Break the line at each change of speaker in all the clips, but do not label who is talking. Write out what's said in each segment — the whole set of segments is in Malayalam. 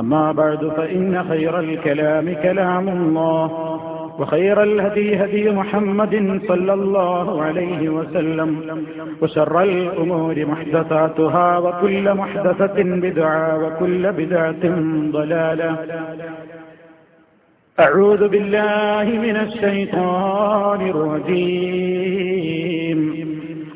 أما بعد فإن خير الكلام كلام الله وخير الهدي هدي محمد صلى الله عليه وسلم وشر الأمور محدثاتها وكل محدثة بدعة وكل بدعة ضلالة. أعوذ بالله من الشيطان الرجيم.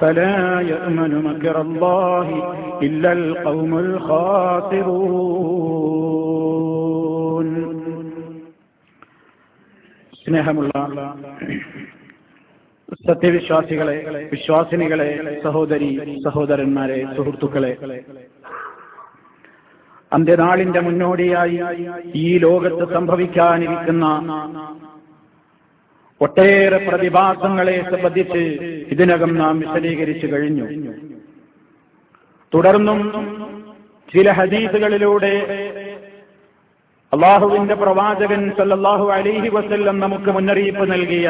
فلا يأمن مكر الله إلا القوم الخاسرون സ്നേഹമുള്ള സത്യവിശ്വാസികളെ വിശ്വാസിനികളെ സഹോദരി സഹോദരന്മാരെ സുഹൃത്തുക്കളെ അന്ത്യനാളിന്റെ മുന്നോടിയായി ഈ ലോകത്ത് സംഭവിക്കാനിരിക്കുന്ന ഒട്ടേറെ പ്രതിഭാസങ്ങളെ സംബന്ധിച്ച് ഇതിനകം നാം വിശദീകരിച്ചു കഴിഞ്ഞു. തുടർന്നും ചില ഹദീസുകളിലൂടെ അള്ളാഹുവിന്റെ പ്രവാചകൻ സല്ലല്ലാഹു അലൈഹി വസല്ലം നമുക്ക് മുന്നറിയിപ്പ് നൽകിയ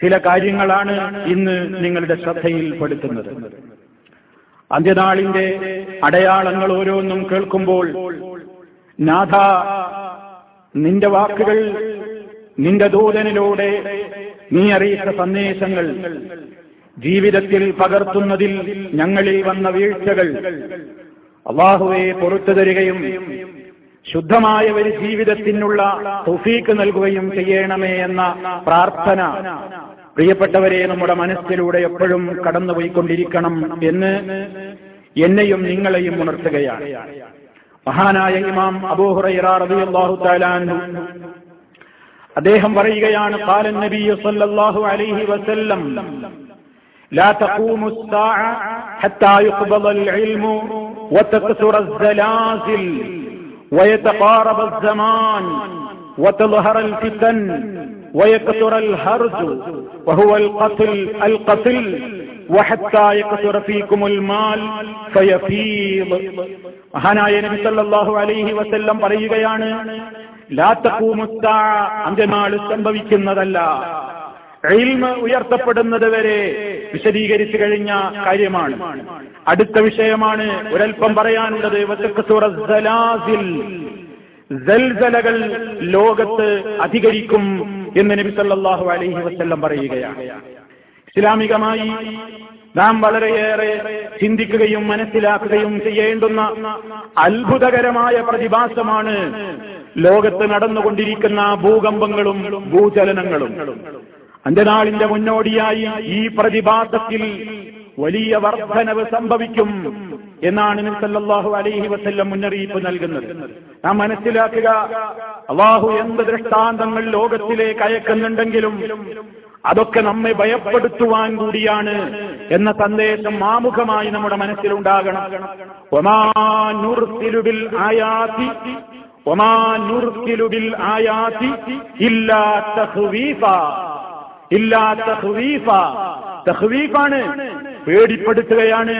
ചില കാര്യങ്ങളാണ് ഇന്ന് നിങ്ങളുടെ ശ്രദ്ധയിൽപ്പെടുത്തുന്നത് അന്ത്യനാളിന്റെ അടയാളങ്ങൾ ഓരോന്നും കേൾക്കുമ്പോൾ നാഥ നിന്റെ വാക്കുകൾ നിന്റെ ദൂതനിലൂടെ നീ അറിയിച്ച സന്ദേശങ്ങൾ ജീവിതത്തിൽ പകർത്തുന്നതിൽ ഞങ്ങളിൽ വന്ന വീഴ്ചകൾ അള്ളാഹുവെ പുറത്തു തരികയും ശുദ്ധമായ ഒരു ജീവിതത്തിനുള്ള തുഫീക്ക് നൽകുകയും ചെയ്യണമേ എന്ന പ്രാർത്ഥന പ്രിയപ്പെട്ടവരെ നമ്മുടെ മനസ്സിലൂടെ എപ്പോഴും കടന്നുപോയിക്കൊണ്ടിരിക്കണം എന്ന് എന്നെയും നിങ്ങളെയും ഉണർത്തുകയാണ്. മഹാനായ ഇമാം അബൂഹുറൈറാഹു താലാൻഹു അദ്ദേഹം പറയുകയാണ് കാലൻ നബി സല്ലല്ലാഹു അലൈഹി വസല്ലം لا تقوم الساعة حتى يقبض العلم وتكثر الزلازل ويتقارب الزمان وتظهر الفتن ويكثر الهرج وهو القتل القتل وحتى يكثر فيكم المال فيفيض മഹാനായ നബി സല്ലല്ലാഹു അലൈഹി വസല്ലം പറയുകയാണ് അന്ത്യനാൾ സംഭവിക്കുന്നതല്ല ഇൽമ ഉയർത്തപ്പെടുന്നത് വരെ വിശദീകരിച്ചു കഴിഞ്ഞ കാര്യമാണ് അടുത്ത വിഷയമാണ് ഒരൽപ്പം പറയാനുള്ളത് ജൽജലകൾ ലോകത്ത് അധികരിക്കും എന്ന് നബി സല്ലല്ലാഹു അലൈഹി വസല്ലം പറയുകയാണ്. ഇസ്ലാമികമായി നാം വളരെയേറെ ചിന്തിക്കുകയും മനസ്സിലാക്കുകയും ചെയ്യേണ്ടുന്ന അത്ഭുതകരമായ പ്രതിഭാസമാണ് ലോകത്ത് നടന്നുകൊണ്ടിരിക്കുന്ന ഭൂകമ്പങ്ങളും ഭൂചലനങ്ങളും. അന്ത്യനാളിന്റെ മുന്നോടിയായി ഈ പ്രതിഭാസത്തിൽ വലിയ വർധനവ് സംഭവിക്കും. എന്നാണ് നബി സല്ലല്ലാഹു അലൈഹി വസ്ല്ലം മുന്നറിയിപ്പ് നൽകുന്നത്. നാം മനസ്സിലാക്കുക അള്ളാഹു എന്ത് ദൃഷ്ടാന്തങ്ങൾ ലോകത്തിലേക്ക് അയക്കുന്നുണ്ടെങ്കിലും അതൊക്കെ നമ്മെ ഭയപ്പെടുത്തുവാൻ കൂടിയാണ് എന്ന സന്ദേശം ആമുഖമായി നമ്മുടെ മനസ്സിലുണ്ടാകണം. ഒമാ നുർസിലുബിൽ ആയാതി ആയാതി ഇല്ലാ തഹ്വീഫ ഇല്ലാ തഹ്വീഫ തഹ്വീഫാണ് പേടിപ്പെടുത്തുകയാണ്.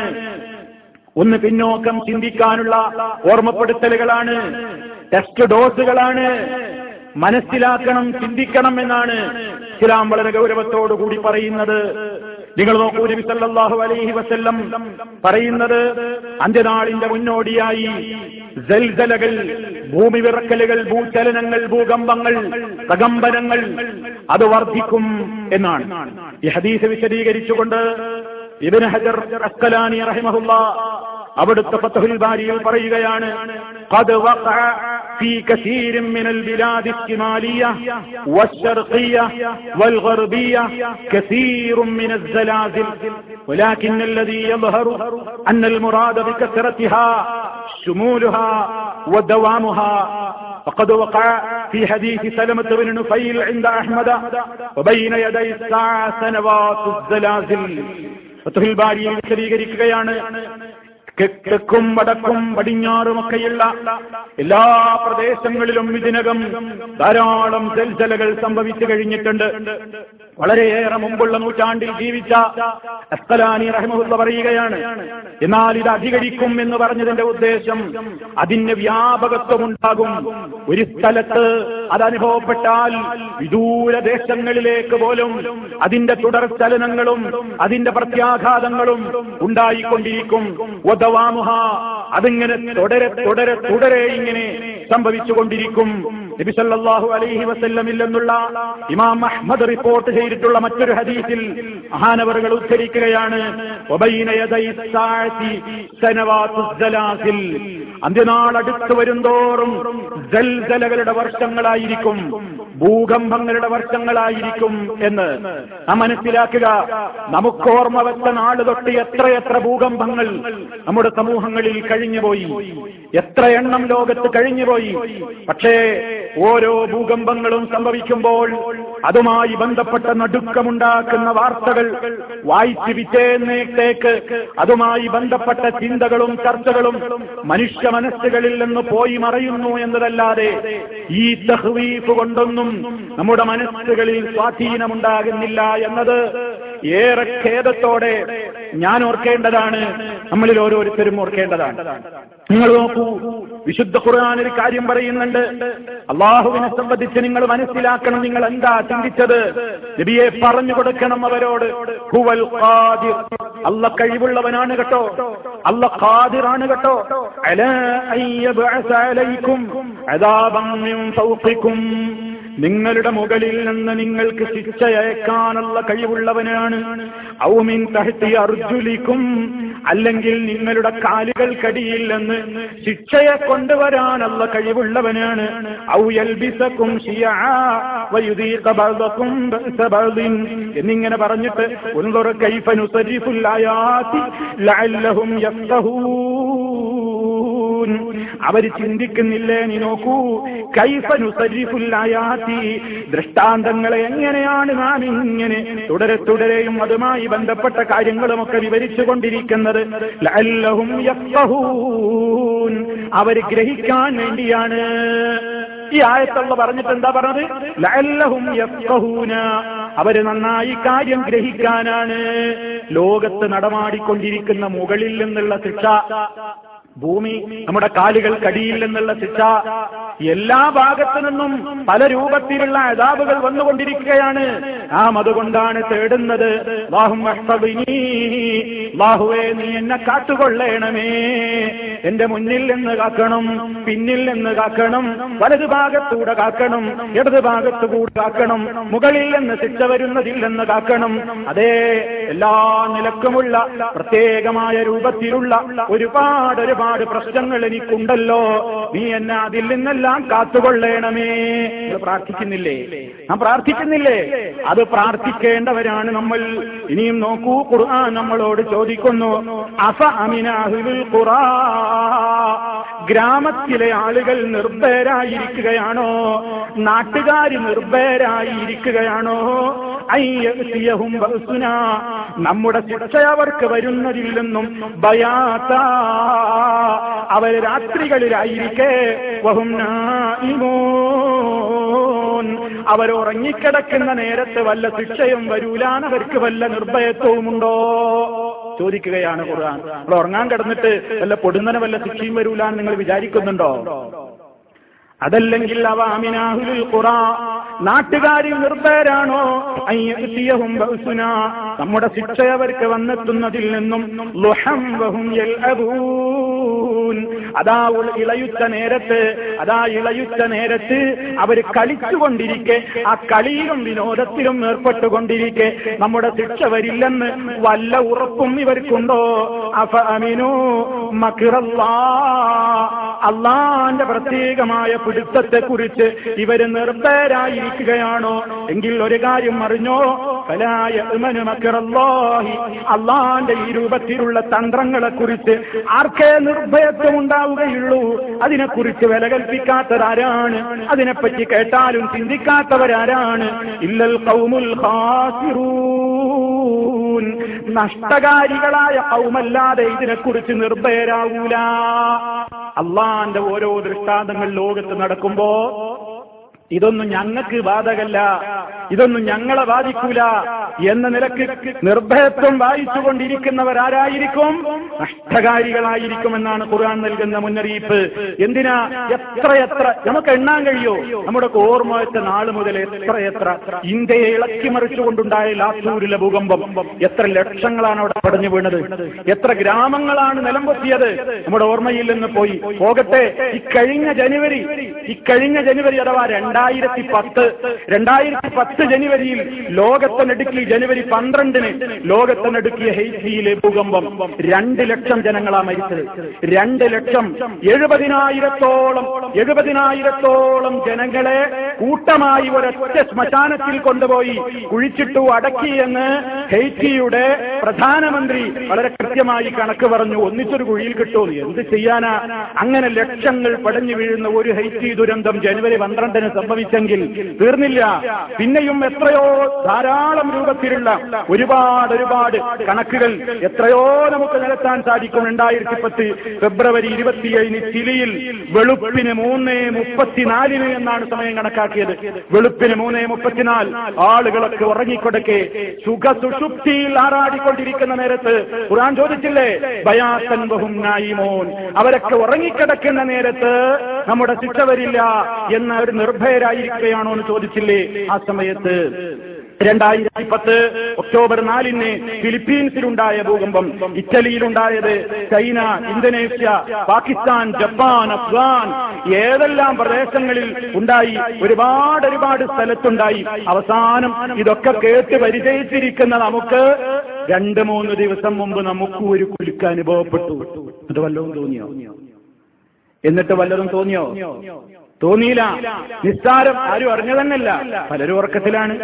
ഒന്ന് പിന്നോക്കം ചിന്തിക്കാനുള്ള ഓർമ്മപ്പെടുത്തലുകളാണ്. ടെസ്റ്റ് ഡോസുകളാണ് മനസ്സിലാക്കണം ചിന്തിക്കണം എന്നാണ് ഇസ്ലാം വളരെ ഗൗരവത്തോടു കൂടി പറയുന്നത്. നിങ്ങൾ നോക്കൂ നബി സല്ലല്ലാഹു അലൈഹി വസല്ലം പറയുന്നത് അന്ത്യനാളിന്റെ മുന്നോടിയായി ജൽജലകൾ ഭൂമി വിറക്കലുകൾ ഭൂചലനങ്ങൾ ഭൂകമ്പങ്ങൾ പ്രകമ്പനങ്ങൾ അത് വർദ്ധിക്കും എന്നാണ്. ഈ ഹദീസ് വിശദീകരിച്ചുകൊണ്ട് ഇബിൻ ഹജർ അസ്കലാനി റഹിമഹുല്ല അവിടുത്തെ ഫത്തഹുൽ ബാരിയിൽ പറയുകയാണ് قد وقع في كثير من البلاد الشمالية والشرقية والغربية كثير من الزلازل ولكن الذي يظهر أن المراد بكثرتها شمولها ودوامها فقد وقع في حديث سلمة بن نفيل عند أحمد وبين يدي الساعة سنوات الزلازل ഫത്തുഹിൽ ബാരിയിൽ വിശദീകരിക്കുകയാണ്. തെക്കും വടക്കും പടിഞ്ഞാറുമൊക്കെയുള്ള എല്ലാ പ്രദേശങ്ങളിലും ഇതിനകം ധാരാളം ജൽജലകൾ സംഭവിച്ചു കഴിഞ്ഞിട്ടുണ്ട്. വളരെയേറെ മുമ്പുള്ള നൂറ്റാണ്ടിൽ ജീവിച്ച അസ്കലാനി റഹ്മുള്ള പറയുകയാണ് എന്നാൽ ഇത് അധികരിക്കും എന്ന് പറഞ്ഞതിന്റെ ഉദ്ദേശം അതിന് വ്യാപകത്വമുണ്ടാകും. ഒരു സ്ഥലത്ത് അത് അനുഭവപ്പെട്ടാൽ വിദൂര ദേശങ്ങളിലേക്ക് പോലും അതിന്റെ തുടർ ചലനങ്ങളും അതിന്റെ പ്രത്യാഘാതങ്ങളും ഉണ്ടായിക്കൊണ്ടിരിക്കും. ഒതവാമുഹ അതിങ്ങനെ തുടരെ തുടരെ തുടരെ ഇങ്ങനെ സംഭവിച്ചുകൊണ്ടിരിക്കും. നബി സല്ലല്ലാഹു അലൈഹി വസല്ലമില്ലെന്നുള്ള ഇമാം അഹ്മദ് റിപ്പോർട്ട് ചെയ്തിട്ടുള്ള മറ്റൊരു ഹദീസിൽ മഹാനവറുകൾ ഉദ്ധരിക്കുകയാണ്. അന്ത്യനാൾ അടുത്തു വരുന്തോറും ജൽജലകളുടെ വർഷങ്ങളായിരിക്കും ഭൂകമ്പങ്ങളുടെ വർഷങ്ങളായിരിക്കും എന്ന് നാം മനസ്സിലാക്കുക. നമുക്ക് ഓർമ്മ വെച്ച നാൾ തൊട്ട് എത്രയെത്ര ഭൂകമ്പങ്ങൾ നമ്മുടെ സമൂഹങ്ങളിൽ കഴിഞ്ഞുപോയി. എത്ര എണ്ണം ലോകത്ത് കഴിഞ്ഞുപോയി. പക്ഷേ ഓരോ ഭൂകമ്പങ്ങളും സംഭവിക്കുമ്പോൾ അതുമായി ബന്ധപ്പെട്ട നടുക്കമുണ്ടാക്കുന്ന വാർത്തകൾ വായിച്ച് വിറ്റേന്നേക്ക് അതുമായി ബന്ധപ്പെട്ട ചിന്തകളും ചർച്ചകളും മനുഷ്യ മനസ്സുകളിൽ നിന്ന് പോയി മറയുന്നു എന്നതല്ലാതെ ഈ തഹ്വീഫ് കൊണ്ടൊന്നും നമ്മുടെ മനസ്സുകളിൽ സ്വാധീനമുണ്ടാകുന്നില്ല എന്നത് ഏറെ ഖേദത്തോടെ ഞാൻ ഓർക്കേണ്ടതാണ്. നമ്മളിൽ ഓരോരുത്തരും ഓർക്കേണ്ടതാണ്. നിങ്ങൾ നോക്കൂ വിശുദ്ധ ഖുർആൻ ഒരു കാര്യം പറയുന്നുണ്ട്. അള്ളാഹുവിനെ സംബന്ധിച്ച് നിങ്ങൾ മനസ്സിലാക്കണം നിങ്ങൾ എന്താ ചിന്തിച്ചത്. നബിയെ പറഞ്ഞു കൊടുക്കണം അവരോട്. അല്ല കഴിവുള്ളവനാണ് കേട്ടോ. അല്ല ഖാദിറാണ് കേട്ടോ. നിങ്ങളുടെ മുകളിൽ നിന്ന് നിങ്ങൾക്ക് ശിക്ഷ അയക്കാനുള്ള കഴിവുള്ളവനാണ്. ഔമിൻ തഹത്തി അർജുലിക്കും അല്ലെങ്കിൽ നിങ്ങളുടെ കാലുകൾക്കടിയിൽ നിന്ന് ശിക്ഷയെ കൊണ്ടുവരാനുള്ള കഴിവുള്ളവനാണ്. എന്നിങ്ങനെ പറഞ്ഞിട്ട് അവർ ചിന്തിക്കുന്നില്ലേ നീ നോക്കൂ കൈഫനുസരിഫുല്ലായാത്തി ദൃഷ്ടാന്തങ്ങളെ എങ്ങനെയാണ് നാം ഇങ്ങനെ തുടരെ തുടരെയും അതുമായി ബന്ധപ്പെട്ട കാര്യങ്ങളുമൊക്കെ വിവരിച്ചു കൊണ്ടിരിക്കുന്നത് യഫ്ഖഹൂൻ. അവർ ഗ്രഹിക്കാൻ വേണ്ടിയാണ്. ഈ ആയത്തുള്ള പറഞ്ഞിട്ട് എന്താ പറഞ്ഞത്? ലഅല്ലഹും യഫ്ഖഹൂന. അവർ നന്നായി കാര്യം ഗ്രഹിക്കാനാണ്. ലോകത്ത് നടമാടിക്കൊണ്ടിരിക്കുന്ന മുകളിൽ നിന്നുള്ള ശിക്ഷ. ഭൂമി നമ്മുടെ കാലുകൾക്കടിയിൽ നിന്നുള്ള ശിക്ഷ. എല്ലാ ഭാഗത്തു നിന്നും പല രൂപത്തിലുള്ള അതാബുകൾ വന്നുകൊണ്ടിരിക്കുകയാണ്. നാം അതുകൊണ്ടാണ് തേടുന്നത്. ബാഹുവേ നീ എന്നെ കാട്ടുകൊള്ളേണമേ എന്റെ മുന്നിൽ നിന്ന് കാക്കണം പിന്നിൽ നിന്ന് കാക്കണം വലതു ഭാഗത്തൂടെ കാക്കണം ഇടതു ഭാഗത്തുകൂടെ കാക്കണം മുകളിൽ നിന്ന് ശിക്ഷ വരുന്നതിൽ നിന്ന് കാക്കണം. അതേ എല്ലാ നിലക്കുമുള്ള പ്രത്യേകമായ രൂപത്തിലുള്ള ഒരുപാട് ഒരുപാട് പ്രശ്നങ്ങൾ എനിക്കുണ്ടല്ലോ. നീ എന്നെ അതിൽ നിന്നെല്ലാം കാത്തുകൊള്ളണമേ. പ്രാർത്ഥിക്കുന്നില്ലേ? നാം പ്രാർത്ഥിക്കുന്നില്ലേ? അത് പ്രാർത്ഥിക്കേണ്ടവരാണ് നമ്മൾ. ഇനിയും നോക്കൂ ഖുർആൻ നമ്മളോട് ചോദിക്കുന്നു അഫ അമിനാഹുൽ ഖുറാ? ഗ്രാമത്തിലെ ആളുകൾ നിർഭയരായിരിക്കുകയാണോ? നാട്ടുകാർ നിർഭയരായിരിക്കുകയാണോ? നമ്മുടെ ശിക്ഷ അവർക്ക് വരുന്നതിൽ നിന്നും ഭയാത്ത. അവർ രാത്രികളിലായിരിക്കെ. ഉറങ്ങിക്കിടക്കുന്ന നേരത്ത് വല്ല ശിക്ഷയും വരൂലാൻ അവർക്ക് വല്ല നിർഭയത്വവുമുണ്ടോ? ചോദിക്കുകയാണ് ഖുർആൻ. നമ്മൾ ഉറങ്ങാൻ കിടന്നിട്ട് വല്ല പൊടുന്നനെ വല്ല ശിക്ഷയും വരൂലാൻ നിങ്ങൾ വിചാരിക്കുന്നുണ്ടോ? അതല്ലെങ്കിൽ അവ അമിനാഹുൽ ഖുറ. നാട്ടുകാരിൽ നിർഭയരാണോ? നമ്മുടെ ശിക്ഷ അവർക്ക് വന്നെത്തുന്നതിൽ നിന്നും അതാ ഇളയുത്ത നേരത്ത് അതാ ഇളയുത്ത നേരത്ത് അവർ കളിച്ചുകൊണ്ടിരിക്കെ ആ കളിയിലും വിനോദത്തിലും ഏർപ്പെട്ടുകൊണ്ടിരിക്കെ. നമ്മുടെ ശിക്ഷ വരില്ലെന്ന് വല്ല ഉറപ്പും ഇവർക്കുണ്ടോ? അഫ അമിനു മക്കിറല്ലാ അള്ളാന്റെ പ്രത്യേകമായ പിടുത്തത്തെ കുറിച്ച് ഇവർ നിർഭയരായിരിക്കുകയാണോ? എങ്കിൽ ഒരു കാര്യം അറിഞ്ഞോ? ഫലായ മക്കിറല്ലാഹി അള്ളാന്റെ ഈ രൂപത്തിലുള്ള തന്ത്രങ്ങളെ കുറിച്ച് ആർക്കേ നിർഭയത്വം ഉണ്ടാവുകയുള്ളൂ അതിനെക്കുറിച്ച് വില കൽപ്പിക്കാത്തതാരാണ് അതിനെപ്പറ്റി കേട്ടാലും ചിന്തിക്കാത്തവരാരാണ്? ഇല്ലൽ കൗമുൽ നഷ്ടകാരികളായ കൗമല്ലാതെ ഇതിനെക്കുറിച്ച് നിർഭയരാകൂല അള്ളാന്റെ ഓരോ ദൃഷ്ടാന്തങ്ങൾ ലോകത്ത് നടക്കുമ്പോ ഇതൊന്നും ഞങ്ങൾക്ക് ബാധകല്ല. ഇതൊന്നും ഞങ്ങളെ ബാധിക്കൂല. എന്ന നിലയ്ക്ക് നിർഭയത്വം വായിച്ചുകൊണ്ടിരിക്കുന്നവരാരായിരിക്കും? നഷ്ടകാരികളായിരിക്കുമെന്നാണ് ഖുർആൻ നൽകുന്ന മുന്നറിയിപ്പ്. എന്തിനാ? എത്ര എത്ര നമുക്ക് എണ്ണാൻ കഴിയോ? നമ്മുടെ ഓർമ്മ വെച്ച നാൾ മുതൽ എത്രയെത്ര എത്ര ഇന്ത്യയെ ഇളക്കി മറിച്ചുകൊണ്ടുണ്ടായ ലാത്തൂരിലെ ഭൂകമ്പം. എത്ര ലക്ഷങ്ങളാണ് അവിടെ പടഞ്ഞു വീണത്. എത്ര ഗ്രാമങ്ങളാണ് നിലംപൊത്തിയത്. നമ്മുടെ ഓർമ്മയിൽ നിന്ന് പോയി. പോകട്ടെ ഇക്കഴിഞ്ഞ ജനുവരി ഇക്കഴിഞ്ഞ ജനുവരി അഥവാ രണ്ടായിരത്തി പത്ത് രണ്ടായിരത്തി പത്ത് ജനുവരിയിൽ ലോകത്തിനടുക്കി ജനുവരി പന്ത്രണ്ടിന് ലോകത്തിനടുക്കിയ ഹെയ്റ്റിയിലെ ഭൂകമ്പം രണ്ട് ലക്ഷം ജനങ്ങളാ മരിച്ചത്. രണ്ട് ലക്ഷം എഴുപതിനായിരത്തോളം എഴുപതിനായിരത്തോളം ജനങ്ങളെ കൂട്ടമായി ഒരൊറ്റ ശ്മശാനത്തിൽ കൊണ്ടുപോയി കുഴിച്ചിട്ടു അടക്കി എന്ന് ഹെയ്റ്റിയുടെ പ്രധാനമന്ത്രി വളരെ കൃത്യമായി കണക്ക് പറഞ്ഞു. ഒന്നിച്ചൊരു കുഴിയിൽ കിട്ടുമെന്ന് എന്ത് ചെയ്യാനാ? അങ്ങനെ ലക്ഷങ്ങൾ പടഞ്ഞു വീഴുന്ന ഒരു ഹൈറ്റി ദുരന്തം ജനുവരി പന്ത്രണ്ടിന് സംഭവിച്ചെങ്കിൽ തീർന്നില്ല. പിന്നെയും എത്രയോ ധാരാളം രൂപത്തിലുള്ള ഒരുപാട് ഒരുപാട് കണക്കുകൾ എത്രയോ നമുക്ക് നിരത്താൻ സാധിക്കും. രണ്ടായിരത്തി പത്ത് ഫെബ്രുവരി ഇരുപത്തിയേഴിന് ചിലിയിൽ വെളുപ്പിന് മൂന്ന് മുപ്പത്തിനാലിന് എന്നാണ് സമയം കണക്കാക്കിയത്. വെളുപ്പിന് മൂന്ന് മുപ്പത്തിനാല്. ആളുകളൊക്കെ ഉറങ്ങിക്കൊടുക്കെ സുഖ സുഷുപ്തിയിൽ ആറാടിക്കൊണ്ടിരിക്കുന്ന നേരത്ത് ഖുറാൻ ചോദിച്ചില്ലേ? ബയാസൻ ബഹും നായിമോൻ. അവരൊക്കെ ഉറങ്ങിക്കിടക്കുന്ന നേരത്ത് നമ്മുടെ ശിക്ഷ വരില്ല എന്ന ഒരു അവർ നിർഭയരായിരിക്കുകയാണോ എന്ന് ചോദിച്ചില്ലേ? ആ സമയത്ത് രണ്ടായിരത്തി പത്ത് ഒക്ടോബർ നാലിന് ഫിലിപ്പീൻസിലുണ്ടായ ഭൂകമ്പം ഇറ്റലിയിലുണ്ടായത് China Indonesia Pakistan Japan Afghan ഏതെല്ലാം പ്രദേശങ്ങളിൽ ഉണ്ടായി ഒരുപാട് ഒരുപാട് സ്ഥലത്തുണ്ടായി. അവസാനം ഇതൊക്കെ കേട്ട് പരിചയിച്ചിരിക്കുന്ന നമുക്ക് രണ്ട് മൂന്ന് ദിവസം മുമ്പ് നമുക്ക് ഒരു കുലുക്ക് അനുഭവപ്പെട്ടു. അത് വല്ലതും തോന്നിയോ? എന്നിട്ട് വല്ലതും തോന്നിയോ? തോന്നിയില്ല. നിസ്സാരം ആരും അറിഞ്ഞു തന്നല്ല പലരും ഉറക്കത്തിലാണ്.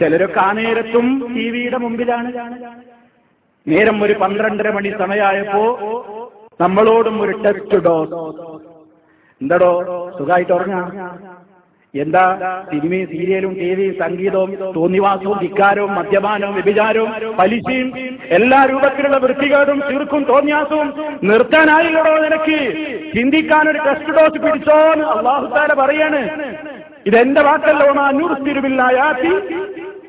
ചിലരൊക്കെ ആ നേരത്തും ടി വിയുടെ മുമ്പിലാണ്. നേരം ഒരു പന്ത്രണ്ടര മണി സമയമായപ്പോ നമ്മളോടും ഒരു ടെസ്റ്റ് ഡോസ് എന്തടോ? സുഖമായിട്ട് ഉറങ്ങാ. എന്താ? സിനിമയും സീരിയലും ടി വിയും സംഗീതവും തോന്നിവാസവും ധിക്കാരവും മദ്യപാനവും വ്യഭിചാരവും പലിശയും എല്ലാ രൂപത്തിലുള്ള വൃത്തികേടും ചുരുക്കും തോന്നിയാസവും നിർത്താനായില്ലടോ നിനക്ക്? ചിന്തിക്കാൻ ഒരു ടെസ്റ്റ് ഡോസ് പിടിച്ചോന്ന് അള്ളാഹുത്താല പറയാണ്. ഇതെന്റെ വാക്കല്ല. ഒമാ നൂർത്തിരുവില്ലായാത്തി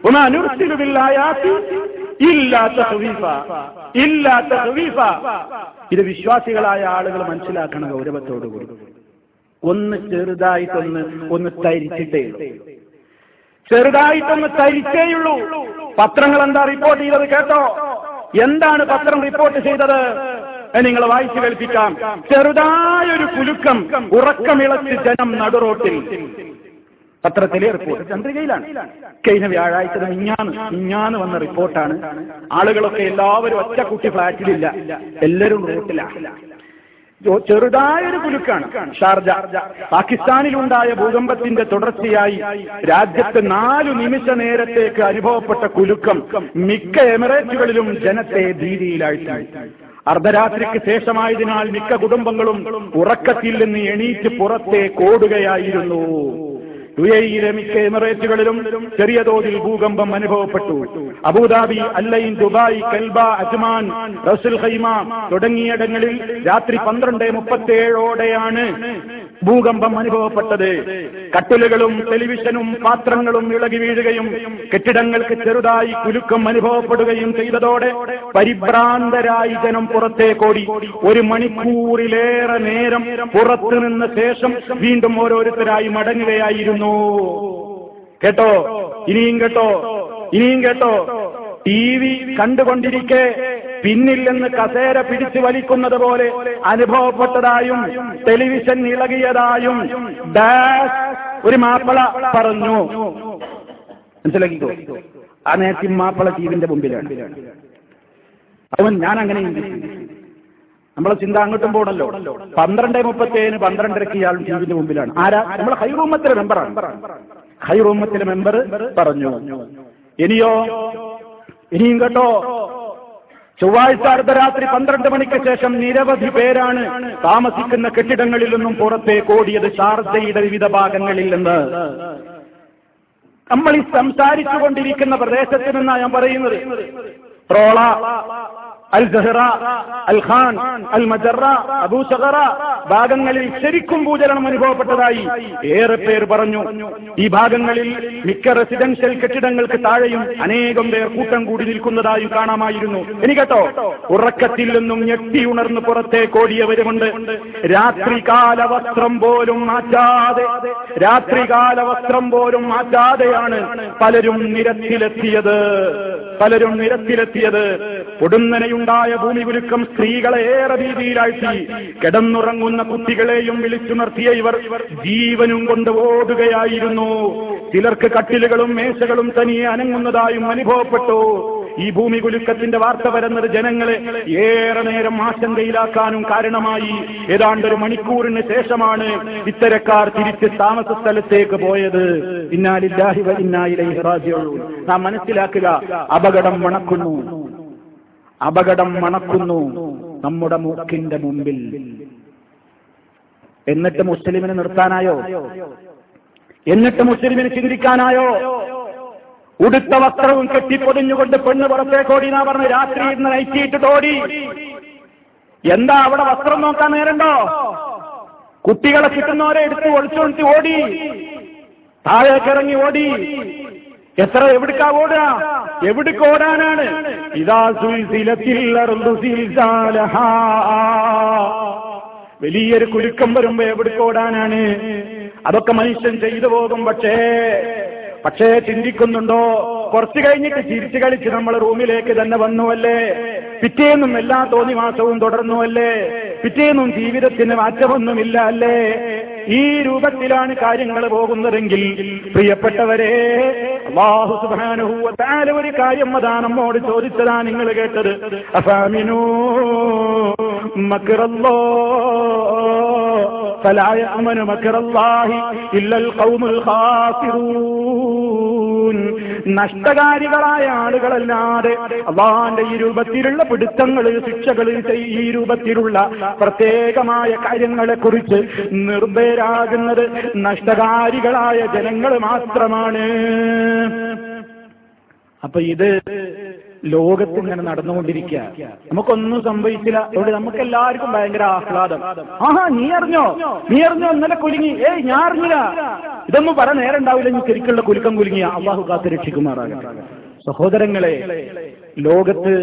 ഒമാ നൂർത്തിരുവില്ലായാത്തി ഇല്ലാത്ത സുവീഫ ഇല്ലാത്ത സുവീഫ ഇത് വിശ്വാസികളായ ആളുകൾ മനസ്സിലാക്കണം ഗൗരവത്തോടുകൂടി. ഒന്ന് ചെറുതായിട്ടൊന്ന് ഒന്ന് തരിച്ചിട്ടേ ചെറുതായിട്ടൊന്ന് തരിച്ചേയുള്ളൂ പത്രങ്ങൾ എന്താ റിപ്പോർട്ട് ചെയ്തത് കേട്ടോ? എന്താണ് പത്രം റിപ്പോർട്ട് ചെയ്തത്? നിങ്ങൾ വായിച്ചു കേൾപ്പിക്കാം. ചെറുതായൊരു കുലുക്കം ഉറക്കമിളച്ച് ജനം നടുറോട്ടിൽ. പത്രത്തിലെ റിപ്പോർട്ട് ചന്ദ്രികയിലാണ്. കഴിഞ്ഞ വ്യാഴാഴ്ച മിഞ്ഞാന്ന് മിഞ്ഞാന്ന് വന്ന റിപ്പോർട്ടാണ് ആളുകളൊക്കെ എല്ലാവരും ഒറ്റക്കുട്ടി ഫ്ലാറ്റിലില്ല. എല്ലാവരും റോട്ടിലാണ് ചെറുതായൊരു കുലുക്കാണ്. ഷാർജ പാകിസ്ഥാനിലുണ്ടായ ഭൂകമ്പത്തിന്റെ തുടർച്ചയായി രാജ്യത്ത് നാലു നിമിഷ നേരത്തേക്ക് അനുഭവപ്പെട്ട കുലുക്കം മിക്ക എമിറേറ്റുകളിലും ജനത്തെ ഭീതിയിലാഴ്ത്തി. അർദ്ധരാത്രിക്ക് ശേഷമായതിനാൽ മിക്ക കുടുംബങ്ങളും ഉറക്കത്തിൽ നിന്ന് എണീറ്റ് പുറത്തേക്ക് ഓടുകയായിരുന്നു. യു എയിലെ മിക്ക എമിറേറ്റുകളിലും ചെറിയ തോതിൽ ഭൂകമ്പം അനുഭവപ്പെട്ടു. Abu Dhabi Al Ain Dubai Kalba Ajman Ras al Khaimah തുടങ്ങിയിടങ്ങളിൽ രാത്രി പന്ത്രണ്ട് മുപ്പത്തേഴോടെയാണ് ഭൂകമ്പം അനുഭവപ്പെട്ടത്. കട്ടിലുകളും ടെലിവിഷനും പാത്രങ്ങളും ഇളകി വീഴുകയും കെട്ടിടങ്ങൾക്ക് ചെറുതായി കുലുക്കം അനുഭവപ്പെടുകയും ചെയ്തതോടെ പരിഭ്രാന്തരായി ജനം പുറത്തേക്കോടി. ഒരു മണിക്കൂറിലേറെ നേരം പുറത്തു നിന്ന ശേഷം വീണ്ടും ഓരോരുത്തരായി മടങ്ങുകയായിരുന്നു. കേട്ടോ? ഇനിയും കേട്ടോ? ഇനിയും കേട്ടോ? ടി വി കണ്ടുകൊണ്ടിരിക്കെ പിന്നിൽ നിന്ന് കസേര പിടിച്ചു വലിക്കുന്നത് പോലെ അനുഭവപ്പെട്ടതായും ടെലിവിഷൻ ഇളകിയതായും ഡാഷ് ഒരു മാപ്പിള പറഞ്ഞു. മനസ്സിലാക്കിക്കോ? ആ നേരത്തെ മാപ്പിള ടീവിന്റെ മുമ്പിലാണ്. അവൻ ഞാൻ അങ്ങനെ. നമ്മളെ ചിന്ത അങ്ങോട്ടും പോകണല്ലോ പന്ത്രണ്ട് മുപ്പത്തേഴിന് പന്ത്രണ്ടരക്ക് ഇയാൾ ടീവിന്റെ മുമ്പിലാണ്. ആരാ? നമ്മളെ ഹൈറൂമത്തിലെ മെമ്പറാണ്. ഹൈറൂമത്തിലെ മെമ്പർ പറഞ്ഞു. ഇനിയോ ഇനിയും കേട്ടോ. ചൊവ്വാഴ്ച അർദ്ധരാത്രി പന്ത്രണ്ട് മണിക്ക് ശേഷം നിരവധി പേരാണ് താമസിക്കുന്ന കെട്ടിടങ്ങളിൽ നിന്നും പുറത്തേക്ക് ഓടിയത് ഷാർജയുടെ വിവിധ ഭാഗങ്ങളിൽ നിന്ന്. നമ്മൾ ഈ സംസാരിച്ചു കൊണ്ടിരിക്കുന്ന പ്രദേശത്ത് നിന്നാണ് ഞാൻ പറയുന്നത്. ട്രോള അൽ ജഹ്റ അൽ ഖാൻ അൽ മജറ അബൂ സഹറ ഭാഗങ്ങളിൽ ശരിക്കും ഭൂചലനം അനുഭവപ്പെട്ടതായി ഏറെ പേർ പറഞ്ഞു. ഈ ഭാഗങ്ങളിൽ മിക്ക റെസിഡൻഷ്യൽ കെട്ടിടങ്ങൾക്ക് താഴെയും അനേകം പേർ കൂട്ടം കൂടി നിൽക്കുന്നതായും കാണാമായിരുന്നു. ഇനി കേട്ടോ ഉറക്കത്തിൽ നിന്നും ഞെട്ടി ഉണർന്ന് പുറത്തേക്കോടിയവരുമുണ്ട് രാത്രി രാത്രികാല വസ്ത്രം പോലും മാറ്റാതെ രാത്രികാല വസ്ത്രം പോലും മാറ്റാതെയാണ് പലരും നിരത്തിലെത്തിയത്. പലരും നിരത്തിലെത്തിയത്. പൊടുന്നനെയുണ്ടായ ഭൂമികുലുക്കം സ്ത്രീകളെ ഏറെ രീതിയിലാഴ്ത്തി കിടന്നുറങ്ങുന്ന കുട്ടികളെയും വിളിച്ചുണർത്തിയ ഇവർ ജീവനും കൊണ്ട് ഓടുകയായിരുന്നു. ചിലർക്ക് കട്ടിലുകളും മേശകളും തനിയെ അനങ്ങുന്നതായും അനുഭവപ്പെട്ടു. ഈ ഭൂമി കുലുക്കത്തിന്റെ വാർത്ത വരുന്നത് ജനങ്ങളെ ഏറെ നേരം ആശങ്കയിലാക്കാനും കാരണമായി. ഏതാണ്ട് ഒരു മണിക്കൂറിന് ശേഷമാണ് ഇത്തരക്കാർ തിരിച്ച് താമസ സ്ഥലത്തേക്ക് പോയത്. ഇന്നാലില്ലാഹി വ ഇന്നാ ഇലൈഹി റാജിഊൻ. നാം മനസ്സിലാക്കുക അപകടം മണക്കുന്നു. അപകടം മണക്കുന്നു നമ്മുടെ മൂക്കിന്റെ മുമ്പിൽ. എന്നിട്ട് മുസ്ലിമിനെ നിർത്താനായോ? എന്നിട്ട് മുസ്ലിമിനെ ചിന്തിക്കാനായോ? ഉടുത്ത വസ്ത്രവും കെട്ടിപ്പൊതിഞ്ഞുകൊണ്ട് പെണ്ണ് പുറത്തേക്കോടി എന്നാ പറഞ്ഞ് രാത്രി ഇന്ന് നയിച്ചിട്ട് ഓടി എന്താ അവിടെ വസ്ത്രം നോക്കാൻ നേരണ്ടോ? കുട്ടികളെ കിട്ടുന്നവരെ എടുത്ത് ഒളിച്ചോണ്ടി ഓടി. താഴേക്കിറങ്ങി ഓടി. എത്ര എവിടുക്കാ ഓടുക? എവിടുക്ക് ഓടാനാണ്? ഇതാ. വലിയൊരു കുലുക്കം വരുമ്പോ എവിടുക്ക് ഓടാനാണ്? അതൊക്കെ മനുഷ്യൻ ചെയ്തു പോകും പക്ഷേ പക്ഷേ ചിന്തിക്കുന്നുണ്ടോ? കുറച്ചു കഴിഞ്ഞിട്ട് ചിരിച്ചു കളിച്ച് നമ്മൾ റൂമിലേക്ക് തന്നെ വന്നുവല്ലേ? പിറ്റേന്നും എല്ലാ തോന്നിവാസവും തുടർന്നുവല്ലേ? പിറ്റേന്നും ജീവിതത്തിന് മാറ്റമൊന്നുമില്ല അല്ലേ? ഈ രൂപത്തിലാണ് കാര്യങ്ങൾ പോകുന്നതെങ്കിൽ പ്രിയപ്പെട്ടവരെ ഒരു കാര്യം അതാ നമ്മോട് ചോദിച്ചതാ നിങ്ങൾ കേട്ടത്. അസാമിനോ മക്റല്ലോ فلا يأمن مكر الله إلا القوم الخاسرون നഷ്ടകാരികളായ ആളുകളല്ലാതെ അള്ളാന്റെ ഈ രൂപത്തിലുള്ള പിടുത്തങ്ങൾ ശിക്ഷകൾ ഈ രൂപത്തിലുള്ള പ്രത്യേകമായ കാര്യങ്ങളെ കുറിച്ച് നിർഭയരാകുന്നത് നഷ്ടകാരികളായ ജനങ്ങൾ മാത്രമാണ് അപ്പൊ ഇത് ലോകത്ത് ഇങ്ങനെ നടന്നുകൊണ്ടിരിക്കുക നമുക്കൊന്നും സംഭവിച്ചില്ല. അതുകൊണ്ട് നമുക്ക് എല്ലാവർക്കും ഭയങ്കര ആഹ്ലാദം. ആഹാ നീ അറിഞ്ഞോ? നീ അറിഞ്ഞോ? ഇന്നലെ കുലുങ്ങി. ഏയ് ഞാൻ അറിഞ്ഞില്ല. ഇതൊന്നും പറ നേരം ഉണ്ടാവില്ല. നീ ശരിക്കുള്ള കുലുക്കം കുലുങ്ങിയ. അള്ളാഹു കാത്ത് രക്ഷിക്കുമാറാകട്ടെ. സഹോദരങ്ങളെ ലോകത്ത്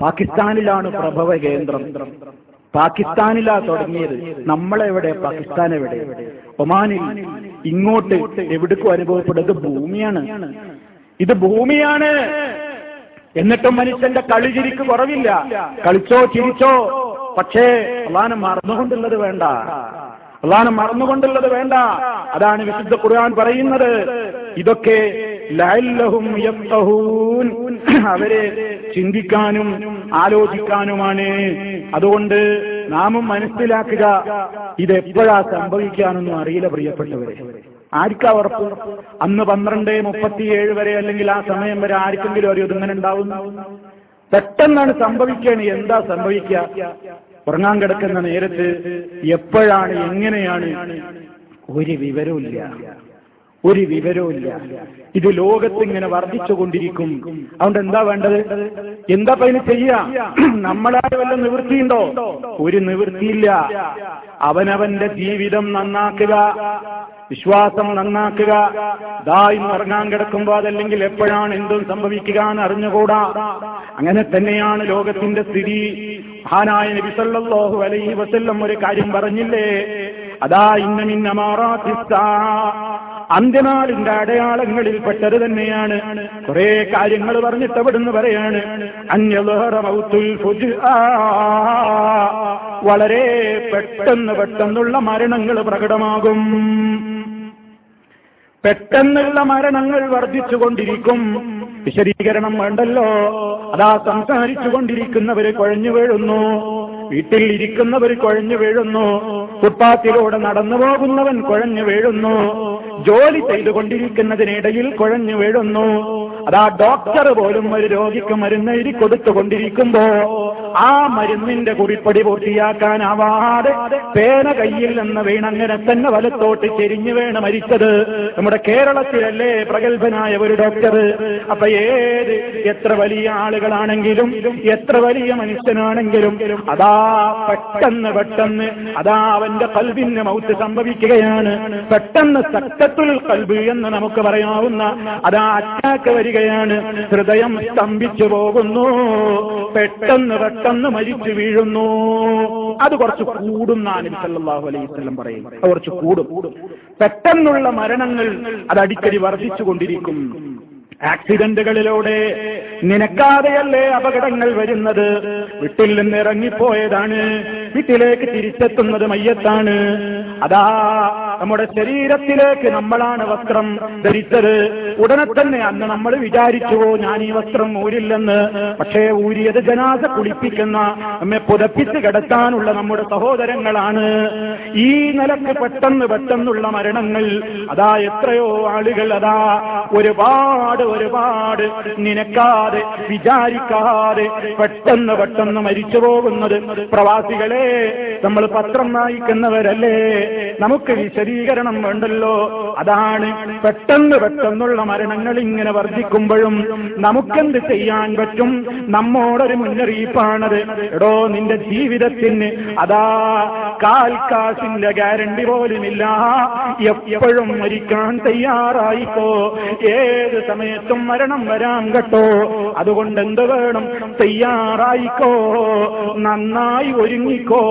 പാകിസ്ഥാനിലാണ് പ്രഭവ കേന്ദ്രം. പാകിസ്ഥാനിലാ തുടങ്ങിയത്. നമ്മളെവിടെ പാകിസ്ഥാൻ എവിടെ? ഒമാനിൽ. ഇങ്ങോട്ട് എവിടേക്കും അനുഭവപ്പെടുന്നത് ഭൂമിയാണ്. ഇത് ഭൂമിയാണ്. എന്നിട്ടും മനുഷ്യന്റെ കളി ചിരിക്ക് കുറവില്ല. കളിച്ചോ ചിരിച്ചോ പക്ഷേ അള്ളാനെ മറന്നുകൊണ്ടുള്ളത് വേണ്ട. അള്ളാഹ് മറന്നുകൊണ്ടുള്ളത് വേണ്ട. അതാണ് വിശുദ്ധ ഖുർആൻ പറയുന്നത്. ഇതൊക്കെ യഫ്ഖഹൂൻ അവരെ ചിന്തിക്കാനും ആലോചിക്കാനുമാണ്. അതുകൊണ്ട് നാമും മനസ്സിലാക്കുക ഇത് എപ്പോഴാ സംഭവിക്കാനൊന്നും അറിയില്ല പ്രിയപ്പെട്ടവരെ. ആർക്കാ ഉറപ്പ് അന്ന് പന്ത്രണ്ട് മുപ്പത്തിയേഴ് വരെ അല്ലെങ്കിൽ ആ സമയം വരെ ആർക്കെങ്കിലും ഒരു ഇതിങ്ങനെ ഉണ്ടാവും പെട്ടെന്നാണ് സംഭവിക്കുകയാണ് എന്താ സംഭവിക്കുക? ഉറങ്ങാൻ കിടക്കുന്ന നേരത്ത് എപ്പോഴാണ് എങ്ങനെയാണ്? ഒരു വിവരവുമില്ല. ഒരു വിവരവുമില്ല ഇത് ലോകത്ത് ഇങ്ങനെ വർദ്ധിച്ചുകൊണ്ടിരിക്കും. അതുകൊണ്ട് എന്താ വേണ്ടത്? എന്താ അതിന് ചെയ്യാ? നമ്മളായ വല്ല നിവൃത്തിയുണ്ടോ? ഒരു നിവൃത്തിയില്ല. അവനവന്റെ ജീവിതം നന്നാക്കുക വിശ്വാസം നന്നാക്കുക. ദായും ഇറങ്ങാൻ കിടക്കുമ്പോ അതല്ലെങ്കിൽ എപ്പോഴാണ് എന്തും സംഭവിക്കുക എന്ന് അറിഞ്ഞുകൂടാ. അങ്ങനെ തന്നെയാണ് ലോകത്തിന്റെ സ്ഥിതി. മഹാനായ നബി സല്ലല്ലാഹു അലൈഹി വസല്ലം ഒരു കാര്യം പറഞ്ഞില്ലേ? അതാ ഇന്നമിന്നമാറാ അന്ത്യനാളിന്റെ അടയാളങ്ങളിൽ പെട്ടത് തന്നെയാണ്. കുറെ കാര്യങ്ങൾ പറഞ്ഞിട്ട് അവിടുന്ന് പറയാണ്. അന്യലഹറ മൗത്തുൽ ഫുജ്ആ. വളരെ പെട്ടെന്ന് പെട്ടെന്നുള്ള മരണങ്ങൾ പ്രകടമാകും. പെട്ടെന്നുള്ള മരണങ്ങൾ വർദ്ധിച്ചുകൊണ്ടിരിക്കും. വിശദീകരണം വേണ്ടല്ലോ. അതാ സംസാരിച്ചു കൊണ്ടിരിക്കുന്നവര് കുഴഞ്ഞു വീഴുന്നു. വീട്ടിൽ ഇരിക്കുന്നവർ കുഴഞ്ഞു വീഴുന്നു. ഫുട്പാത്തിലൂടെ നടന്നു പോകുന്നവൻ കുഴഞ്ഞു വീഴുന്നു. ജോലി ചെയ്തുകൊണ്ടിരിക്കുന്നതിനിടയിൽ കുഴഞ്ഞു വീഴുന്നു. അതാ ഡോക്ടർ പോലും ഒരു രോഗിക്ക് മരുന്ന് എഴുതി കൊടുത്തുകൊണ്ടിരിക്കുമ്പോ ആ മരുന്നിന്റെ കുറിപ്പടി പൂർത്തിയാക്കാനാവാതെ പേന കയ്യിൽ നിന്ന് വീണങ്ങനെ തന്നെ വലത്തോട്ട് ചെരിഞ്ഞു വീണ് മരിച്ചത്. നമ്മുടെ കേരളത്തിലല്ലേ പ്രഗത്ഭനായ ഒരു ഡോക്ടർ. അപ്പൊ ഏത്? എത്ര വലിയ ആളുകളാണെങ്കിലും എത്ര വലിയ മനുഷ്യനാണെങ്കിലും അതാ പെട്ടെന്ന് പെട്ടെന്ന് അതാ അവന്റെ കൽവിന് മൗത്ത് സംഭവിക്കുകയാണ്. പെട്ടെന്ന് സക്തത്തുൽ കൽബ് എന്ന് നമുക്ക് പറയാവുന്ന അതാ അറ്റാക്ക് വരികയാണ്. ഹൃദയം സ്തംഭിച്ചു പോകുന്നു. പെട്ടെന്ന് പെട്ടെന്ന് മരിച്ചു വീഴുന്നു. അത് കുറച്ച് കൂടും നബി അലൈഹി പറയും. കുറച്ച് കൂടും. പെട്ടെന്നുള്ള മരണങ്ങൾ അത് അടിക്കടി വർദ്ധിച്ചുകൊണ്ടിരിക്കും. ആക്സിഡന്റുകളിലൂടെ നിനക്കാതെയല്ലേ അപകടങ്ങൾ വരുന്നത്? വീട്ടിൽ നിന്ന് ഇറങ്ങിപ്പോയതാണ് വീട്ടിലേക്ക് തിരിച്ചെത്തുന്നത് മയ്യത്താണ്. അതാ നമ്മുടെ ശരീരത്തിലേക്ക് നമ്മളാണ് വസ്ത്രം ധരിച്ചത്. ഉടനെ തന്നെ അന്ന് നമ്മൾ വിചാരിച്ചുവോ ഞാൻ ഈ വസ്ത്രം ഊരില്ലെന്ന്. പക്ഷേ ഊരിയത് ജനാസ കുളിപ്പിക്കുന്ന നമ്മെ പുതപ്പിച്ച് കിടത്താനുള്ള നമ്മുടെ സഹോദരങ്ങളാണ്. ഈ നിലയ്ക്ക് പെട്ടെന്ന് പെട്ടെന്നുള്ള മരണങ്ങൾ അതാ എത്രയോ ആളുകൾ അതാ ഒരുപാട് ഒരുപാട് നിനക്കാതെ വിചാരിക്കാതെ പെട്ടെന്ന് പെട്ടെന്ന് മരിച്ചു പോകുന്നത്. പ്രവാസികളെ നമ്മൾ പത്രം വായിക്കുന്നവരല്ലേ? നമുക്ക് വിശദീകരണം വേണ്ടല്ലോ. അതാണ് പെട്ടെന്ന് പെട്ടെന്നുള്ള മരണങ്ങൾ ഇങ്ങനെ വർദ്ധിക്കുമ്പോഴും നമുക്കെന്ത് ചെയ്യാൻ പറ്റും? നമ്മോടൊരു മുന്നറിയിപ്പാണത്. എടോ നിന്റെ ജീവിതത്തിന് അതാ കാൽക്കാശിന്റെ ഗ്യാരണ്ടി പോലുമില്ല. എപ്പോഴും മരിക്കാൻ തയ്യാറായിപ്പോ ഏത് സമയത്തും മരണം വരാൻ കേട്ടോ? അതുകൊണ്ട് എന്ത് വേണം? തയ്യാറായിക്കോ? നന്നായി ഒരുങ്ങിക്കോ?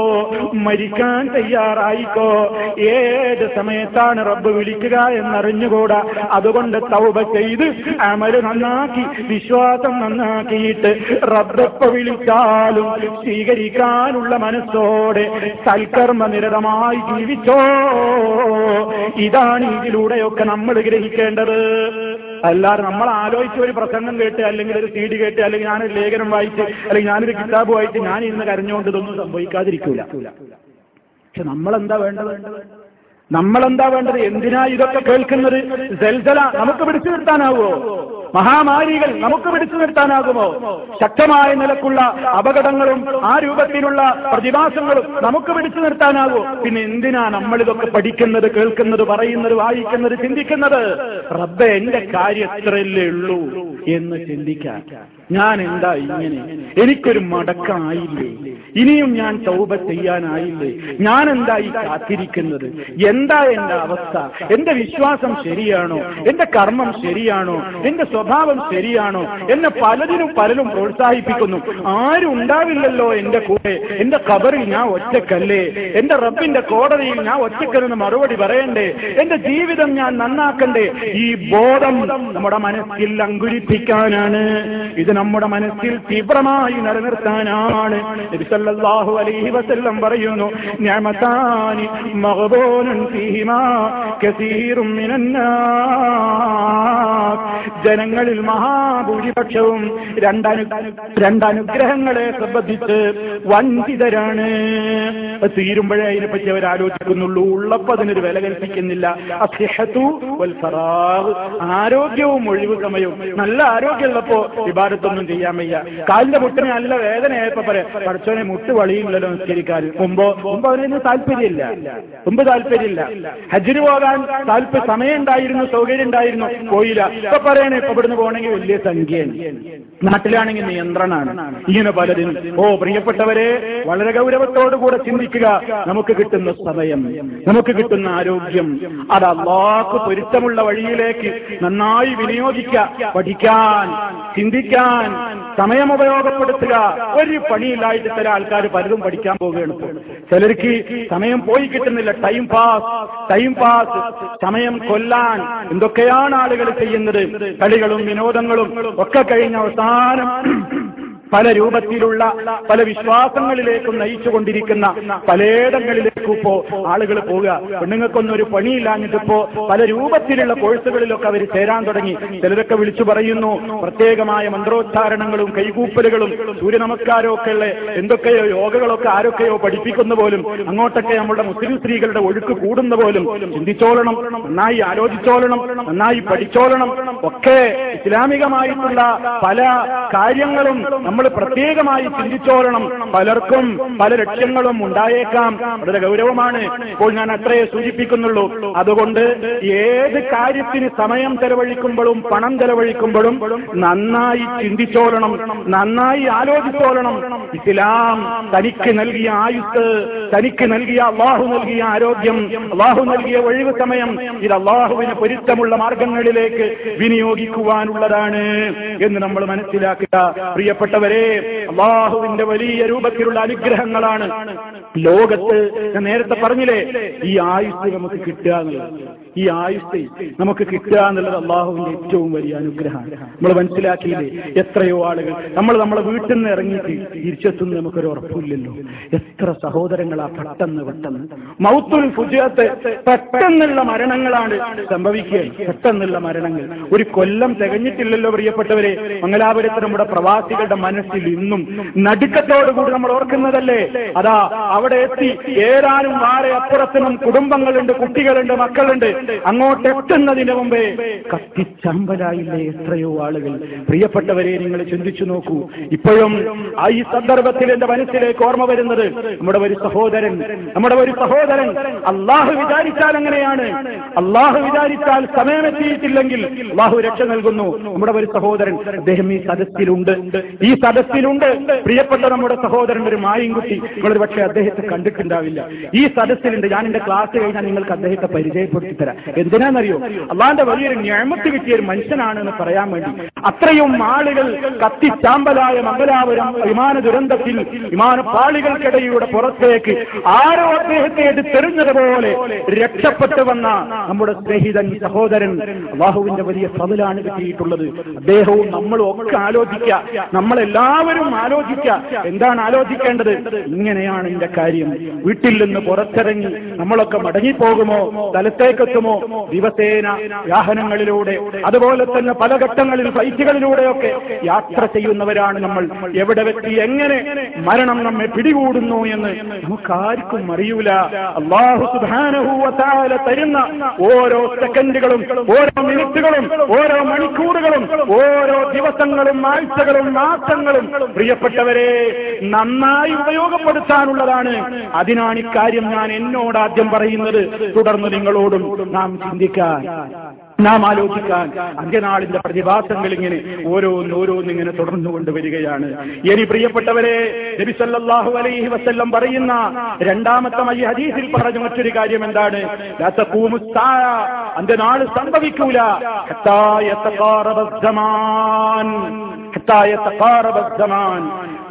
മരിക്കാൻ തയ്യാറായിക്കോ? ഏത് സമയത്താണ് റബ്ബ് വിളിക്കുക എന്നറിഞ്ഞുകൂടാ? അതുകൊണ്ട് തൗബ ചെയ്ത് അമൽ നന്നാക്കി വിശ്വാസം നന്നാക്കിയിട്ട് റബ്ബെപ്പ വിളിച്ചാലും സ്വീകരിക്കാനുള്ള മനസ്സോടെ സൽക്കർമ്മ നിരതമായി ജീവിച്ചോ? ഇതാണ് ഇതിലൂടെയൊക്കെ നമ്മൾ ഗ്രഹിക്കേണ്ടത്. അല്ലാതെ നമ്മൾ ആലോചിച്ച് ഒരു പ്രസംഗം കേട്ട് അല്ലെങ്കിൽ ഒരു സീഡി കേട്ട് അല്ലെങ്കിൽ ഞാനൊരു ലേഖനം വായിച്ച് അല്ലെങ്കിൽ ഞാനൊരു കിതാബ് വായിച്ച് ഞാൻ ഇന്ന് കരഞ്ഞുകൊണ്ട് ഇതൊന്നും സംഭവിക്കാതിരിക്കൂല. പക്ഷെ നമ്മൾ നമ്മളെന്താ വേണ്ടത്? നമ്മളെന്താ വേണ്ടത്? എന്തിനാ ഇതൊക്കെ കേൾക്കുന്നത്? ജൽജല നമുക്ക് പിടിച്ചു നിർത്താനാവോ മഹാമാരികൾ നമുക്ക് പിടിച്ചു നിർത്താനാകുമോ? ശക്തമായ നിലക്കുള്ള അപകടങ്ങളും ആ രൂപത്തിലുള്ള പ്രതിഭാസങ്ങളും നമുക്ക് പിടിച്ചു നിർത്താനാകുമോ പിന്നെ എന്തിനാ നമ്മൾ ഇതൊക്കെ പഠിക്കുന്നത് കേൾക്കുന്നത് പറയുന്നത് വായിക്കുന്നത് ചിന്തിക്കുന്നത്? റബ്ബ എന്റെ കാര്യം എത്രയല്ലേ ഉള്ളൂ എന്ന് ചിന്തിക്കാൻ. ഞാൻ എന്താ ഇങ്ങനെ? എനിക്കൊരു മടക്കമായില്ലേ ഇനിയും ഞാൻ തൗബ ചെയ്യാനായില്ലേ? ഞാൻ എന്താ ഈ കാത്തിരിക്കുന്നത്? എന്താ എന്റെ അവസ്ഥ? എന്റെ വിശ്വാസം ശരിയാണോ? എന്റെ കർമ്മം ശരിയാണോ? എന്റെ സ്വഭാവം ശരിയാണോ? എന്നെ പലതിനും പലരും പ്രോത്സാഹിപ്പിക്കുന്നു. ആരും ഉണ്ടാവില്ലല്ലോ എന്റെ കൂടെ. എന്റെ കബറിൽ ഞാൻ ഒറ്റക്കല്ലേ? എന്റെ റബ്ബിന്റെ കോടതിയിൽ ഞാൻ ഒറ്റക്കല്ലെന്ന് മറുപടി പറയണ്ടേ? എന്റെ ജീവിതം ഞാൻ നന്നാക്കണ്ടേ? ഈ ബോധം നമ്മുടെ മനസ്സിൽ അങ്കുരിപ്പിക്കാനാണ്. ഇത് നമ്മുടെ മനസ്സിൽ തീവ്രമായി നിലനിർത്താനാണ്. അലൈഹി വസല്ലം പറയുന്നു മിനന്നാസ് ജനങ്ങളിൽ മഹാഭൂരിപക്ഷവും രണ്ടനു രണ്ടനുഗ്രഹങ്ങളെ സംബന്ധിച്ച് വഞ്ചിതരാണ്. തീരുമ്പോഴേ അതിനെപ്പറ്റി അവർ ആലോചിക്കുന്നുള്ളൂ. ഉള്ളപ്പോ അതിനൊരു വില കൽപ്പിക്കുന്നില്ല. അസിഹത്തു ആരോഗ്യവും ഒഴിവ് സമയവും നല്ല ആരോഗ്യമുള്ളപ്പോ വിഭാഗത്തൊന്നും ചെയ്യാൻ വയ്യ. കാലിന്റെ മുട്ടിന് നല്ല വേദനയായപ്പോ പറയാം പഠിച്ചോനെ മുട്ട് വളിയുമില്ലല്ലോ നിസ്കരിക്കാൻ. മുമ്പോ മുമ്പ് അവനൊന്നും താല്പര്യമില്ല. മുമ്പ് താല്പര്യമില്ല. ഹജ്ജിന് പോകാൻ താല്പര്യം സമയം ഉണ്ടായിരുന്നു സൗകര്യം ഉണ്ടായിരുന്നു പോയില്ല. ഇപ്പൊ പറയണേ ഇപ്പൊ ഇവിടുന്ന് പോകണമെങ്കിൽ വലിയ സംഖ്യയാണ്. നാട്ടിലാണെങ്കിൽ നിയന്ത്രണമാണ്. ഇങ്ങനെ പലതിനും ഓ പ്രിയപ്പെട്ടവരെ വളരെ ഗൗരവത്തോടു കൂടെ ചിന്തിക്കുക. നമുക്ക് കിട്ടുന്ന സമയം നമുക്ക് കിട്ടുന്ന ആരോഗ്യം അത് അള്ളാഹ് പൊരുത്തമുള്ള വഴിയിലേക്ക് നന്നായി വിനിയോഗിക്കുക പഠിക്കാൻ ചിന്തിക്കാൻ സമയം ഉപയോഗപ്പെടുത്തുക. ഒരു പണിയില്ലായിട്ട് ചില ആൾക്കാർ പലതും പഠിക്കാൻ പോവുകയാണ് ചിലർക്ക് സമയം പോയി കിട്ടുന്നില്ല ടൈം പാസ് ടൈം പാസ് സമയം കൊല്ലാൻ. എന്തൊക്കെയാണ് ആളുകൾ ചെയ്യുന്നത്? കളികളും വിനോദങ്ങളും ഒക്കെ കഴിഞ്ഞ അവസാനം പല രൂപത്തിലുള്ള പല വിശ്വാസങ്ങളിലേക്കും നയിച്ചുകൊണ്ടിരിക്കുന്ന പലയിടങ്ങളിലേക്കും ഇപ്പോ ആളുകൾ പോവുക. പെണ്ണുങ്ങൾക്കൊന്നും ഒരു പണിയില്ലാഞ്ഞിട്ടിപ്പോ പല രൂപത്തിലുള്ള കോഴ്സുകളിലൊക്കെ അവർ ചേരാൻ തുടങ്ങി. ചിലരൊക്കെ വിളിച്ചു പറയുന്നു പ്രത്യേകമായ മന്ത്രോച്ചാരണങ്ങളും കൈകൂപ്പലുകളും സൂര്യനമസ്കാരമൊക്കെ ഉള്ള എന്തൊക്കെയോ യോഗകളൊക്കെ ആരൊക്കെയോ പഠിപ്പിക്കുന്ന പോലും അങ്ങോട്ടൊക്കെ നമ്മുടെ മുസ്ലിം സ്ത്രീകളുടെ ഒഴുക്ക് കൂടുന്ന പോലും ചിന്തിച്ചോളണം നന്നായി ആലോചിച്ചോളണം നന്നായി പഠിച്ചോളണം. ഒക്കെ ഇസ്ലാമികമായിട്ടുള്ള പല കാര്യങ്ങളും നമ്മൾ പ്രത്യേകമായി ചിന്തിച്ചോളണം. പലർക്കും പല ലക്ഷ്യങ്ങളും ഉണ്ടായേക്കാം. വളരെ ഗൗരവമാണ്. ഇപ്പോൾ ഞാൻ അത്രയെ സൂചിപ്പിക്കുന്നുള്ളൂ. അതുകൊണ്ട് ഏത് കാര്യത്തിന് സമയം ചെലവഴിക്കുമ്പോഴും പണം ചെലവഴിക്കുമ്പോഴും നന്നായി ചിന്തിച്ചോളണം. നന്നായി ആലോചിച്ചോളണം. ഇസ്ലാം തനിക്ക് നൽകിയ ആയുസ് തനിക്ക് നൽകിയ അള്ളാഹു നൽകിയ ആരോഗ്യം അള്ളാഹു നൽകിയ ഒഴിവ് സമയം ഇത് അള്ളാഹുവിന് പൊരുത്തമുള്ള മാർഗങ്ങളിലേക്ക് വിനിയോഗിക്കുവാനുള്ളതാണ് എന്ന് നമ്മൾ മനസ്സിലാക്കുക. പ്രിയപ്പെട്ടവരെ അള്ളാഹുവിന്റെ വലിയ രൂപത്തിലുള്ള അനുഗ്രഹങ്ങളാണ് ലോകത്ത് ഞാൻ നേരത്തെ പറഞ്ഞില്ലേ ഈ ആയുസ് നമുക്ക് കിട്ടുക എന്നുള്ളത്. ഈ ആയുസ് നമുക്ക് കിട്ടുക എന്നുള്ളത് അള്ളാഹുവിന്റെ ഏറ്റവും വലിയ അനുഗ്രഹമാണ്. നമ്മൾ മനസ്സിലാക്കിയില്ലേ? എത്രയോ ആളുകൾ നമ്മൾ നമ്മളെ വീട്ടിൽ നിന്ന് ഇറങ്ങിയിട്ട് തിരിച്ചെത്തുന്ന നമുക്കൊരു ഉറപ്പില്ലല്ലോ. എത്ര സഹോദരങ്ങളാ പെട്ടെന്ന് പെട്ടെന്ന്. മൗത്തുൽ പെട്ടെന്നുള്ള മരണങ്ങളാണ് സംഭവിക്കുക പെട്ടെന്നുള്ള മരണങ്ങൾ. ഒരു കൊല്ലം തികഞ്ഞിട്ടില്ലല്ലോ പ്രിയപ്പെട്ടവരെ. മംഗലാപുരത്ത് നമ്മുടെ പ്രവാസികളുടെ മനസ്സിൽ ഇന്നും നടുക്കത്തോടുകൂടി നമ്മൾ ഓർക്കുന്നതല്ലേ? അതാ അവിടെ എത്തി. ഏതാനും വാറെ അപ്പുറത്തിനും കുടുംബങ്ങളുണ്ട് കുട്ടികളുണ്ട് മക്കളുണ്ട്. അങ്ങോട്ട് എത്തുന്നതിന് മുമ്പേ കത്തിച്ചമ്പലായില്ലേ എത്രയോ ആളുകൾ. പ്രിയപ്പെട്ടവരെ നിങ്ങൾ ചിന്തിച്ചു നോക്കൂ. ഇപ്പോഴും ആ ഈ സന്ദർഭത്തിൽ എന്റെ മനസ്സിലേക്ക് ഓർമ്മ വരുന്നത് നമ്മുടെ ഒരു സഹോദരൻ നമ്മുടെ ഒരു സഹോദരൻ. അള്ളാഹു വിചാരിച്ചാൽ എങ്ങനെയാണ് അള്ളാഹു വിചാരിച്ചാൽ സമയമെത്തിയിട്ടില്ലെങ്കിൽ അള്ളാഹു രക്ഷ നൽകുന്നു. നമ്മുടെ ഒരു സഹോദരൻ അദ്ദേഹം ഈ സദസ്സിലുണ്ട്. ഈ സദസ്സിലുണ്ട്. പ്രിയപ്പെട്ട നമ്മുടെ സഹോദരൻ ഒരു മായിൻകുട്ടി. നിങ്ങളൊരു പക്ഷേ അദ്ദേഹത്തെ കണ്ടിട്ടുണ്ടാവില്ല. ഈ സദസ്സിലുണ്ട്. ഞാൻ എന്റെ ക്ലാസ് കഴിഞ്ഞാൽ നിങ്ങൾക്ക് അദ്ദേഹത്തെ പരിചയപ്പെടുത്തി തരാം. എന്തിനാണെന്നറിയോ? അള്ളാന്റെ വലിയൊരു ഞാമത്ത് കിട്ടിയ ഒരു മനുഷ്യനാണ് എന്ന് പറയാൻ വേണ്ടി. അത്രയും ആളുകൾ കത്തിച്ചാമ്പലായ മംഗലാപുരം വിമാന ദുരന്തത്തിൽ വിമാനപ്പാളികൾക്കിടയുടെ പുറത്തേക്ക് ആരോ അദ്ദേഹത്തെ എടുത്തെറിഞ്ഞതുപോലെ രക്ഷപ്പെട്ടു വന്ന നമ്മുടെ സ്നേഹിതൻ സഹോദരൻ അള്ളാഹുവിന്റെ വലിയ ഫതിലാണ് കിട്ടിയിട്ടുള്ളത്. അദ്ദേഹവും നമ്മളും ഒക്കെ ആലോചിക്കുക. നമ്മളെല്ലാവരും ആലോചിക്കുക. എന്താണ് ആലോചിക്കേണ്ടത്? ഇങ്ങനെയാണ് എന്റെ കാര്യം. വീട്ടിൽ നിന്ന് പുറത്തിറങ്ങി നമ്മളൊക്കെ മടങ്ങിപ്പോകുമോ? സ്ഥലത്തേക്കെത്തുമോ ദിവസേന വാഹനങ്ങളിലൂടെ അതുപോലെ തന്നെ പല ഘട്ടങ്ങളിൽ ഫ്ലൈറ്റുകളിലൂടെയൊക്കെ യാത്ര ചെയ്യുന്നവരാണ് നമ്മൾ. എവിടെ വെച്ച് എങ്ങനെ മരണം നമ്മെ പിടികൂടുന്നു എന്ന് നമുക്കാർക്കും അറിയൂല. അള്ളാഹു സുധാനഹൂവത്താല തരുന്ന ഓരോ സെക്കൻഡുകളും ഓരോ മിനിറ്റുകളും ഓരോ മണിക്കൂറുകളും ഓരോ ദിവസങ്ങളും ആഴ്ചകളും മാസങ്ങളും പ്രിയപ്പെട്ടവരെ നന്നായി ഉപയോഗപ്പെടുത്താനുള്ളതാണ്. അതിനാണ് ഇക്കാര്യം ഞാൻ എന്നോട് ആദ്യം പറയുന്നത്. തുടർന്ന് നിങ്ങളോടും നാം ചിന്തിക്കാൻ നാം ആലോചിക്കാൻ അന്ത്യനാളിന്റെ പ്രതിഭാസങ്ങൾ ഇങ്ങനെ ഓരോന്നോരോന്ന് ഇങ്ങനെ തുടർന്നു കൊണ്ടുവരികയാണ് ഇനി പ്രിയപ്പെട്ടവരെ നബി സല്ലല്ലാഹു അലൈഹി വസ്ല്ലം പറയുന്ന രണ്ടാമത്തെ ഈ ഹദീസിൽ പറഞ്ഞ മറ്റൊരു കാര്യം എന്താണ്. അന്ത്യനാൾ സംഭവിക്കൂല.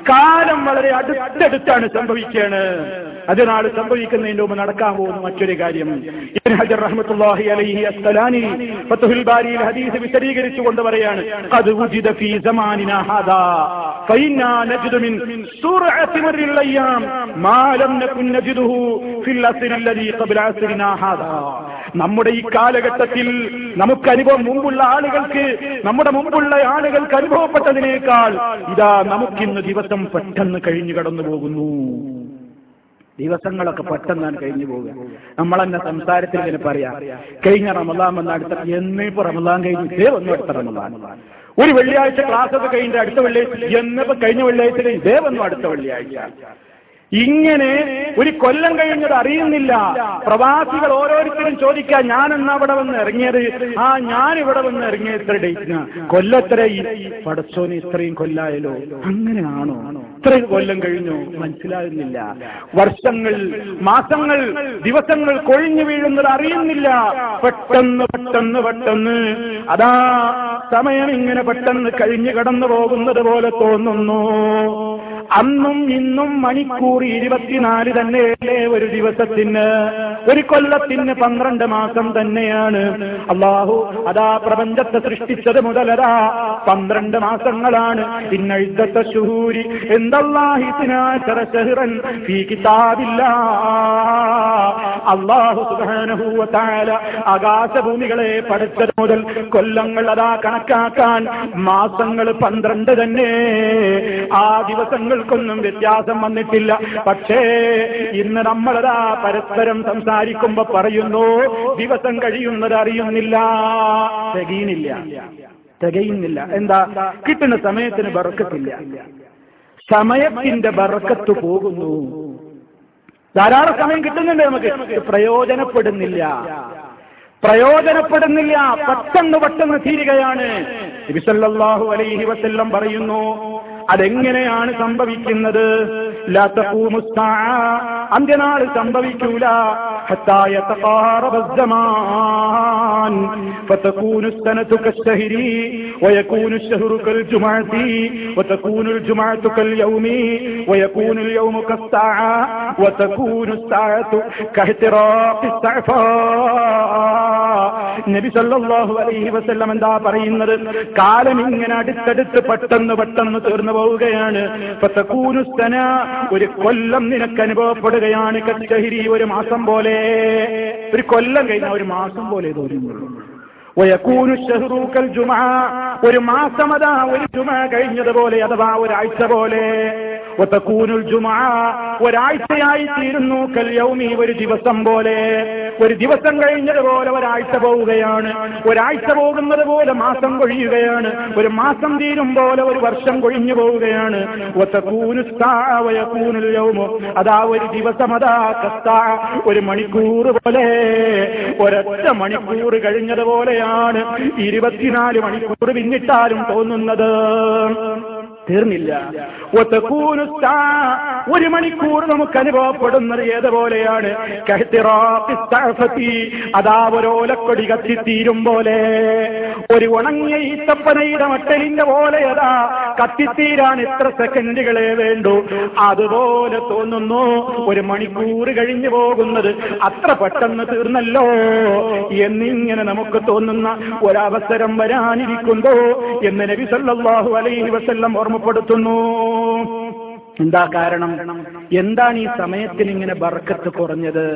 ഹത്താ യതഖാറബ الزمان. ഹത്താ യതഖാറബ الزمان. കാലം വളരെ അടുത്തടുത്താണ് സംഭവിക്കുകയാണ് അതിനാൾ സംഭവിക്കുന്നതിന്റെ മുമ്പ് നടക്കാൻ പോകുന്ന മറ്റൊരു കാര്യം ഇബ്നു ഹജർ റഹ്മത്തുള്ളാഹി അലൈഹി അസ്സലാനി ഫത്ഹുൽ ബാരിയിൽ ഹദീസ് വിശദീകരിച്ചുകൊണ്ട് പറയാണ് ഖദ് വുജിദ ഫീ സമാനിനാ ഹാദാ ഫഇന്നാ നജ്ദു മിൻ സുർഅത്തി മർറിൽ അയ്യാം മാ ലം നകുൻ നജ്ദുഹു ഫിൽ അസ്രി അല്ലദീ ഖബ്ല അസ്രിനാ ഹാദാ നമ്മുടെ ഈ കാലഘട്ടത്തിൽ നമുക്ക് അനുഭവം മുമ്പുള്ള ആളുകൾക്ക് നമ്മുടെ മുമ്പുള്ള ആളുകൾക്ക് അനുഭവപ്പെട്ടതിനേക്കാൾ ഇതാ നമുക്കിന്ന് ദിവസം പെട്ടെന്ന് കഴിഞ്ഞു കടന്നു പോകുന്നു. ദിവസങ്ങളൊക്കെ പെട്ടെന്നാണ് കഴിഞ്ഞു പോവുക. നമ്മൾ തന്നെ സംസാരത്തിൽ ഇങ്ങനെ പറയാം കഴിഞ്ഞ റമദാൻ വന്ന അടുത്ത എന്നിപ്പോ റമദാൻ കഴിഞ്ഞു ഇതേ വന്നു അടുത്ത റമദാൻ. ഒരു വെള്ളിയാഴ്ച ക്ലാസ് ഒക്കെ കഴിഞ്ഞ അടുത്ത വെള്ളിയാഴ്ച എന്നിപ്പോ കഴിഞ്ഞ വെള്ളിയാഴ്ച ഇതേ വന്നു അടുത്ത വെള്ളിയാഴ്ച. ഇങ്ങനെ ഒരു കൊല്ലം കഴിഞ്ഞത് അറിയുന്നില്ല. പ്രവാസികൾ ഓരോരുത്തരും ചോദിക്കുക ഞാൻ എന്നാ ഇവിടെ വന്ന് ഇറങ്ങിയത്? ആ ഞാൻ ഇവിടെ വന്ന് ഇറങ്ങിയ ഇത്ര ഡേറ്റിന് കൊല്ലത്ര പടച്ചോന് ഇത്രയും കൊല്ലായാലോ അങ്ങനെയാണോ? ഇത്രയും കൊല്ലം കഴിഞ്ഞു മനസ്സിലാകുന്നില്ല. വർഷങ്ങൾ മാസങ്ങൾ ദിവസങ്ങൾ കൊഴിഞ്ഞു വീഴുന്നത് അറിയുന്നില്ല. പെട്ടെന്ന് പെട്ടെന്ന് പെട്ടെന്ന്. അതാ സമയം ഇങ്ങനെ പെട്ടെന്ന് കഴിഞ്ഞു കടന്നു പോകുന്നത് പോലെ തോന്നുന്നു. അന്നും ഇന്നും മണിക്കൂർ ഇരുപത്തിനാല് തന്നെയല്ലേ ഒരു ദിവസത്തിന്? ഒരു കൊല്ലത്തിന് പന്ത്രണ്ട് മാസം തന്നെയാണ്. അള്ളാഹു അതാ പ്രപഞ്ചത്തെ സൃഷ്ടിച്ചത് മുതലതാ. പന്ത്രണ്ട് മാസങ്ങളാണ്. ഇന്നഴുത്തത്തെ ശുഹൂരി എന്തല്ലാഹിത്തിനാശറൻ കിതാബില്ല. അള്ളാഹു സുബാനഹൂവത്താല ആകാശഭൂമികളെ പഠിച്ചത് മുതൽ കൊല്ലങ്ങൾ അതാ കണക്കാക്കാൻ മാസങ്ങൾ പന്ത്രണ്ട് തന്നെ. ആ ദിവസങ്ങൾക്കൊന്നും വ്യത്യാസം വന്നിട്ടില്ല. പക്ഷേ ഇന്ന് നമ്മളതാ പരസ്പരം സംസാരിക്കുമ്പോ പറയുന്നു ദിവസം കഴിയുന്നത് അറിയുന്നില്ല. തികയുന്നില്ല. തികയുന്നില്ല. എന്താ? കിട്ടുന്ന സമയത്തിന് ബറക്കത്തില്ല സമയത്തിന്റെ ബറക്കത്ത് പോകുന്നു. ധാരാളം സമയം കിട്ടുന്നുണ്ട് നമുക്ക്. പ്രയോജനപ്പെടുന്നില്ല. പ്രയോജനപ്പെടുന്നില്ല. പെട്ടെന്ന് പെട്ടെന്ന് തീരുകയാണ്. നബിസല്ലാഹു അലൈഹി വസല്ലം പറയുന്നു അതെങ്ങനെയാണ് സംഭവിക്കുന്നത് അന്ത്യനാൾ സംഭവിക്കൂല فتكون السنة كالشهر ويكون الشهر كالجمعة وتكون الجمعة كاليوم ويكون اليوم كالساعة وتكون الساعة كاحتراق السعفاء നബി സല്ലല്ലാഹു അലൈഹി വസല്ലം എന്താ പറയുന്നത് കാലം ഇങ്ങനെ അടുത്തടുത്ത് പെട്ടെന്ന് പെട്ടെന്ന് തീർന്നു പോവുകയാണ്. പത്തക്കൂരുസ്തന ഒരു കൊല്ലം നിനക്ക് അനുഭവപ്പെടുകയാണ് കച്ചഹിരി ഒരു മാസം പോലെ. ഒരു കൊല്ലം കഴിഞ്ഞ ഒരു മാസം പോലെ തോന്നുന്നുള്ളൂ ഒരു മാസം അതാ ഒരു ജുമ കഴിഞ്ഞതുപോലെ അഥവാ ഒരാഴ്ച പോലെ. ഒത്തക്കൂനുൽ ജുമാ ഒരാഴ്ചയായി തീരുന്നു കല്യൗമി ഒരു ദിവസം പോലെ. ഒരു ദിവസം കഴിഞ്ഞതുപോലെ ഒരാഴ്ച പോവുകയാണ്. ഒരാഴ്ച പോകുന്നത് പോലെ മാസം കൊഴിയുകയാണ്. ഒരു മാസം തീരും പോലെ ഒരു വർഷം കൊഴിഞ്ഞു പോവുകയാണ്. അതാ ഒരു ദിവസം അതാ കത്ത ഒരു മണിക്കൂർ പോലെ ഒരൊറ്റ മണിക്കൂർ കഴിഞ്ഞത് പോലെയാണ് ഇരുപത്തിനാല് മണിക്കൂർ പിന്നിട്ടാലും തോന്നുന്നത്. തീർന്നില്ല. ഒരു മണിക്കൂർ നമുക്ക് അനുഭവപ്പെടുന്നത് ഏതുപോലെയാണ്? അതാ ഒരോലക്കൊടി കത്തിത്തീരും പോലെ. ഒരു ഉണങ്ങിയ ഈത്തപ്പനയുടെ മട്ടലിന്റെ പോലെ അതാ കത്തിത്തീരാൻ ഇത്ര സെക്കൻഡുകളെ വേണ്ടു. അതുപോലെ തോന്നുന്നു ഒരു മണിക്കൂർ കഴിഞ്ഞു പോകുന്നത് അത്ര പെട്ടെന്ന് തീർന്നല്ലോ എന്നിങ്ങനെ നമുക്ക് തോന്നുന്ന ഒരവസരം വരാനിരിക്കുമ്പോ എന്ന് നബി സല്ലാഹു അലൈഹി വസല്ലം ഓർമ്മപ്പെടുത്തുന്നു. എന്താ കാരണം? എന്താണ് ഈ സമയത്തിന് ഇങ്ങനെ ബറക്കത്ത് കുറഞ്ഞത്?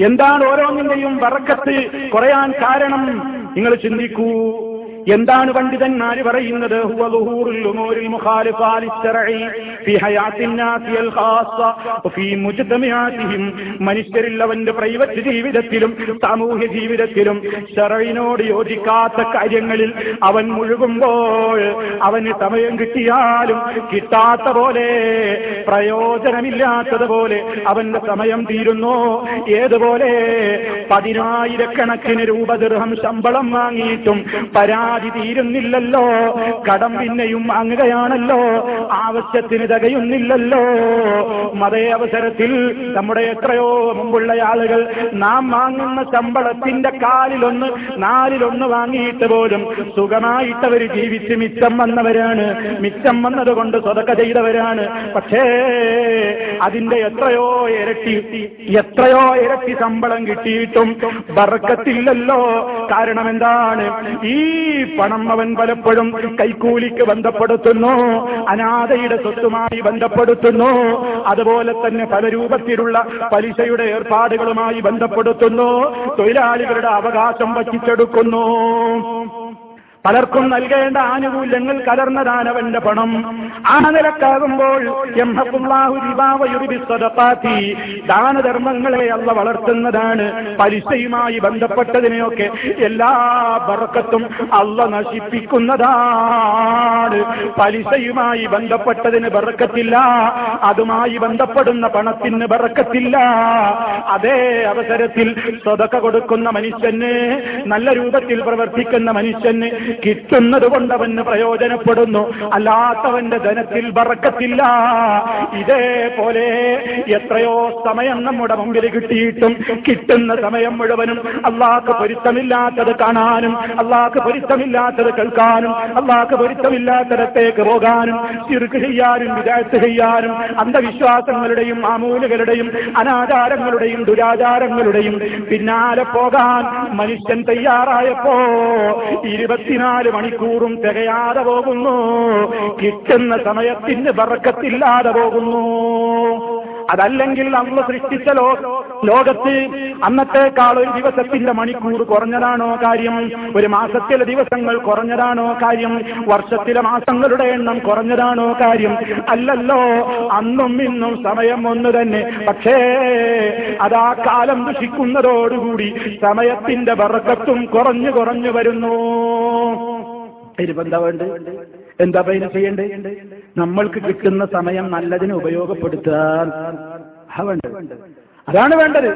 എന്താണ് ഓരോന്നിന്റെയും ബറക്കത്ത് കുറയാൻ കാരണം? നിങ്ങൾ ചിന്തിക്കൂ. എന്താണ് പണ്ഡിതന്മാര് പറയുന്നത്? മനുഷ്യരിൽ അവന്റെ പ്രൈവറ്റ് ജീവിതത്തിലും സാമൂഹ്യ ജീവിതത്തിലും ഷറയിനോട് യോജിക്കാത്ത കാര്യങ്ങളിൽ അവൻ മുഴുകുമ്പോൾ അവന് സമയം കിട്ടിയാലും കിട്ടാത്ത പോലെ പ്രയോജനമില്ലാത്തതുപോലെ അവന്റെ സമയം തീരുന്നു. ഏതുപോലെ പതിനായിരക്കണക്കിന് രൂപ ദൃഹം ശമ്പളം വാങ്ങിയിട്ടും പരാ പരാതി തീരുന്നില്ലല്ലോ. കടം പിന്നെയും അങ്ങുകയാണല്ലോ ആവശ്യത്തിന് തികയുന്നില്ലല്ലോ. മതേ അവസരത്തിൽ നമ്മുടെ എത്രയോ മുമ്പുള്ള ആളുകൾ നാം വാങ്ങുന്ന ശമ്പളത്തിന്റെ കാലിലൊന്ന് നാലിലൊന്ന് വാങ്ങിയിട്ട് പോലും സുഖമായിട്ടവർ ജീവിച്ച് മിച്ചം വന്നവരാണ്. മിച്ചം വന്നതുകൊണ്ട് സ്വതക്ക ചെയ്തവരാണ്. പക്ഷേ അതിന്റെ എത്രയോ ഇരട്ടി എത്രയോ ഇരട്ടി ശമ്പളം കിട്ടിയിട്ടും ബർക്കത്തില്ലല്ലോ. കാരണം എന്താണ് ഈ പണം അവൻ പലപ്പോഴും കൈക്കൂലിക്ക് ബന്ധപ്പെടുത്തുന്നു. അനാഥയുടെ സ്വത്തുമായി ബന്ധപ്പെടുത്തുന്നു. അതുപോലെ തന്നെ പല രൂപത്തിലുള്ള പലിശയുടെ ഏർപ്പാടുകളുമായി ബന്ധപ്പെടുത്തുന്നു. തൊഴിലാളികളുടെ അവകാശം വച്ചിച്ചെടുക്കുന്നു പലർക്കും നൽകേണ്ട ആനുകൂല്യങ്ങൾ കലർന്നതാണ് അവന്റെ പണം. ആ നിലക്കാകുമ്പോൾ ദാനധർമ്മങ്ങളെ അല്ല വളർത്തുന്നതാണ്. പലിശയുമായി ബന്ധപ്പെട്ടതിനെയൊക്കെ എല്ലാ ബറക്കത്തും അല്ല നശിപ്പിക്കുന്നതാണ്. പലിശയുമായി ബന്ധപ്പെട്ടതിന് ബറക്കത്തില്ല അതുമായി ബന്ധപ്പെടുന്ന പണത്തിന് ബറക്കത്തില്ല അതേ അവസരത്തിൽ സ്വതക്ക കൊടുക്കുന്ന മനുഷ്യന് നല്ല രൂപത്തിൽ പ്രവർത്തിക്കുന്ന മനുഷ്യന് കിട്ടുന്നത് കൊണ്ട് അവന് പ്രയോജനപ്പെടുന്നു. അല്ലാത്തവന്റെ ധനത്തിൽ വറക്കത്തില്ല ഇതേപോലെ എത്രയോ സമയം നമ്മുടെ മുമ്പിൽ കിട്ടിയിട്ടും കിട്ടുന്ന സമയം മുഴുവനും അള്ളാഹ്ക്ക് പൊരുത്തമില്ലാത്തത് കാണാനും അള്ളാഹ്ക്ക് പൊരുത്തമില്ലാത്തത് കേൾക്കാനും അള്ളാഹ്ക്ക് പൊരുത്തമില്ലാത്തടത്തേക്ക് പോകാനും ചിറുക്ക് ചെയ്യാനും വിചാരിച്ച് ചെയ്യാനും അന്ധവിശ്വാസങ്ങളുടെയും മാമൂലുകളുടെയും അനാചാരങ്ങളുടെയും ദുരാചാരങ്ങളുടെയും പിന്നാലെ പോകാൻ മനുഷ്യൻ തയ്യാറായപ്പോ ഇരുപത്തിനാല് മണിക്കൂറും തികയാതെ പോകുന്നു. കിട്ടുന്ന സമയത്തിന് ബറക്കത്തില്ലാതെ പോകുന്നു. അതല്ലെങ്കിൽ അന്ന് സൃഷ്ടിച്ച ലോ ലോകത്ത് അന്നത്തേക്കാൾ ഒരു ദിവസത്തിന്റെ മണിക്കൂർ കുറഞ്ഞതാണോ കാര്യം? ഒരു മാസത്തിലെ ദിവസങ്ങൾ കുറഞ്ഞതാണോ കാര്യം? വർഷത്തിലെ മാസങ്ങളുടെ എണ്ണം കുറഞ്ഞതാണോ കാര്യം? അല്ലല്ലോ അന്നും ഇന്നും സമയം ഒന്ന് തന്നെ. പക്ഷേ അതാ കാലം ദുഷിക്കുന്നതോടുകൂടി സമയത്തിന്റെ വറക്കത്തും കുറഞ്ഞു കുറഞ്ഞു വരുന്നു. തിരുവന്തപുരം എന്താ പൈന ചെയ്യണ്ടേ? നമ്മൾക്ക് കിട്ടുന്ന സമയം നല്ലതിന് ഉപയോഗപ്പെടുത്താൻ. വേണ്ട? അതാണ് വേണ്ടത്.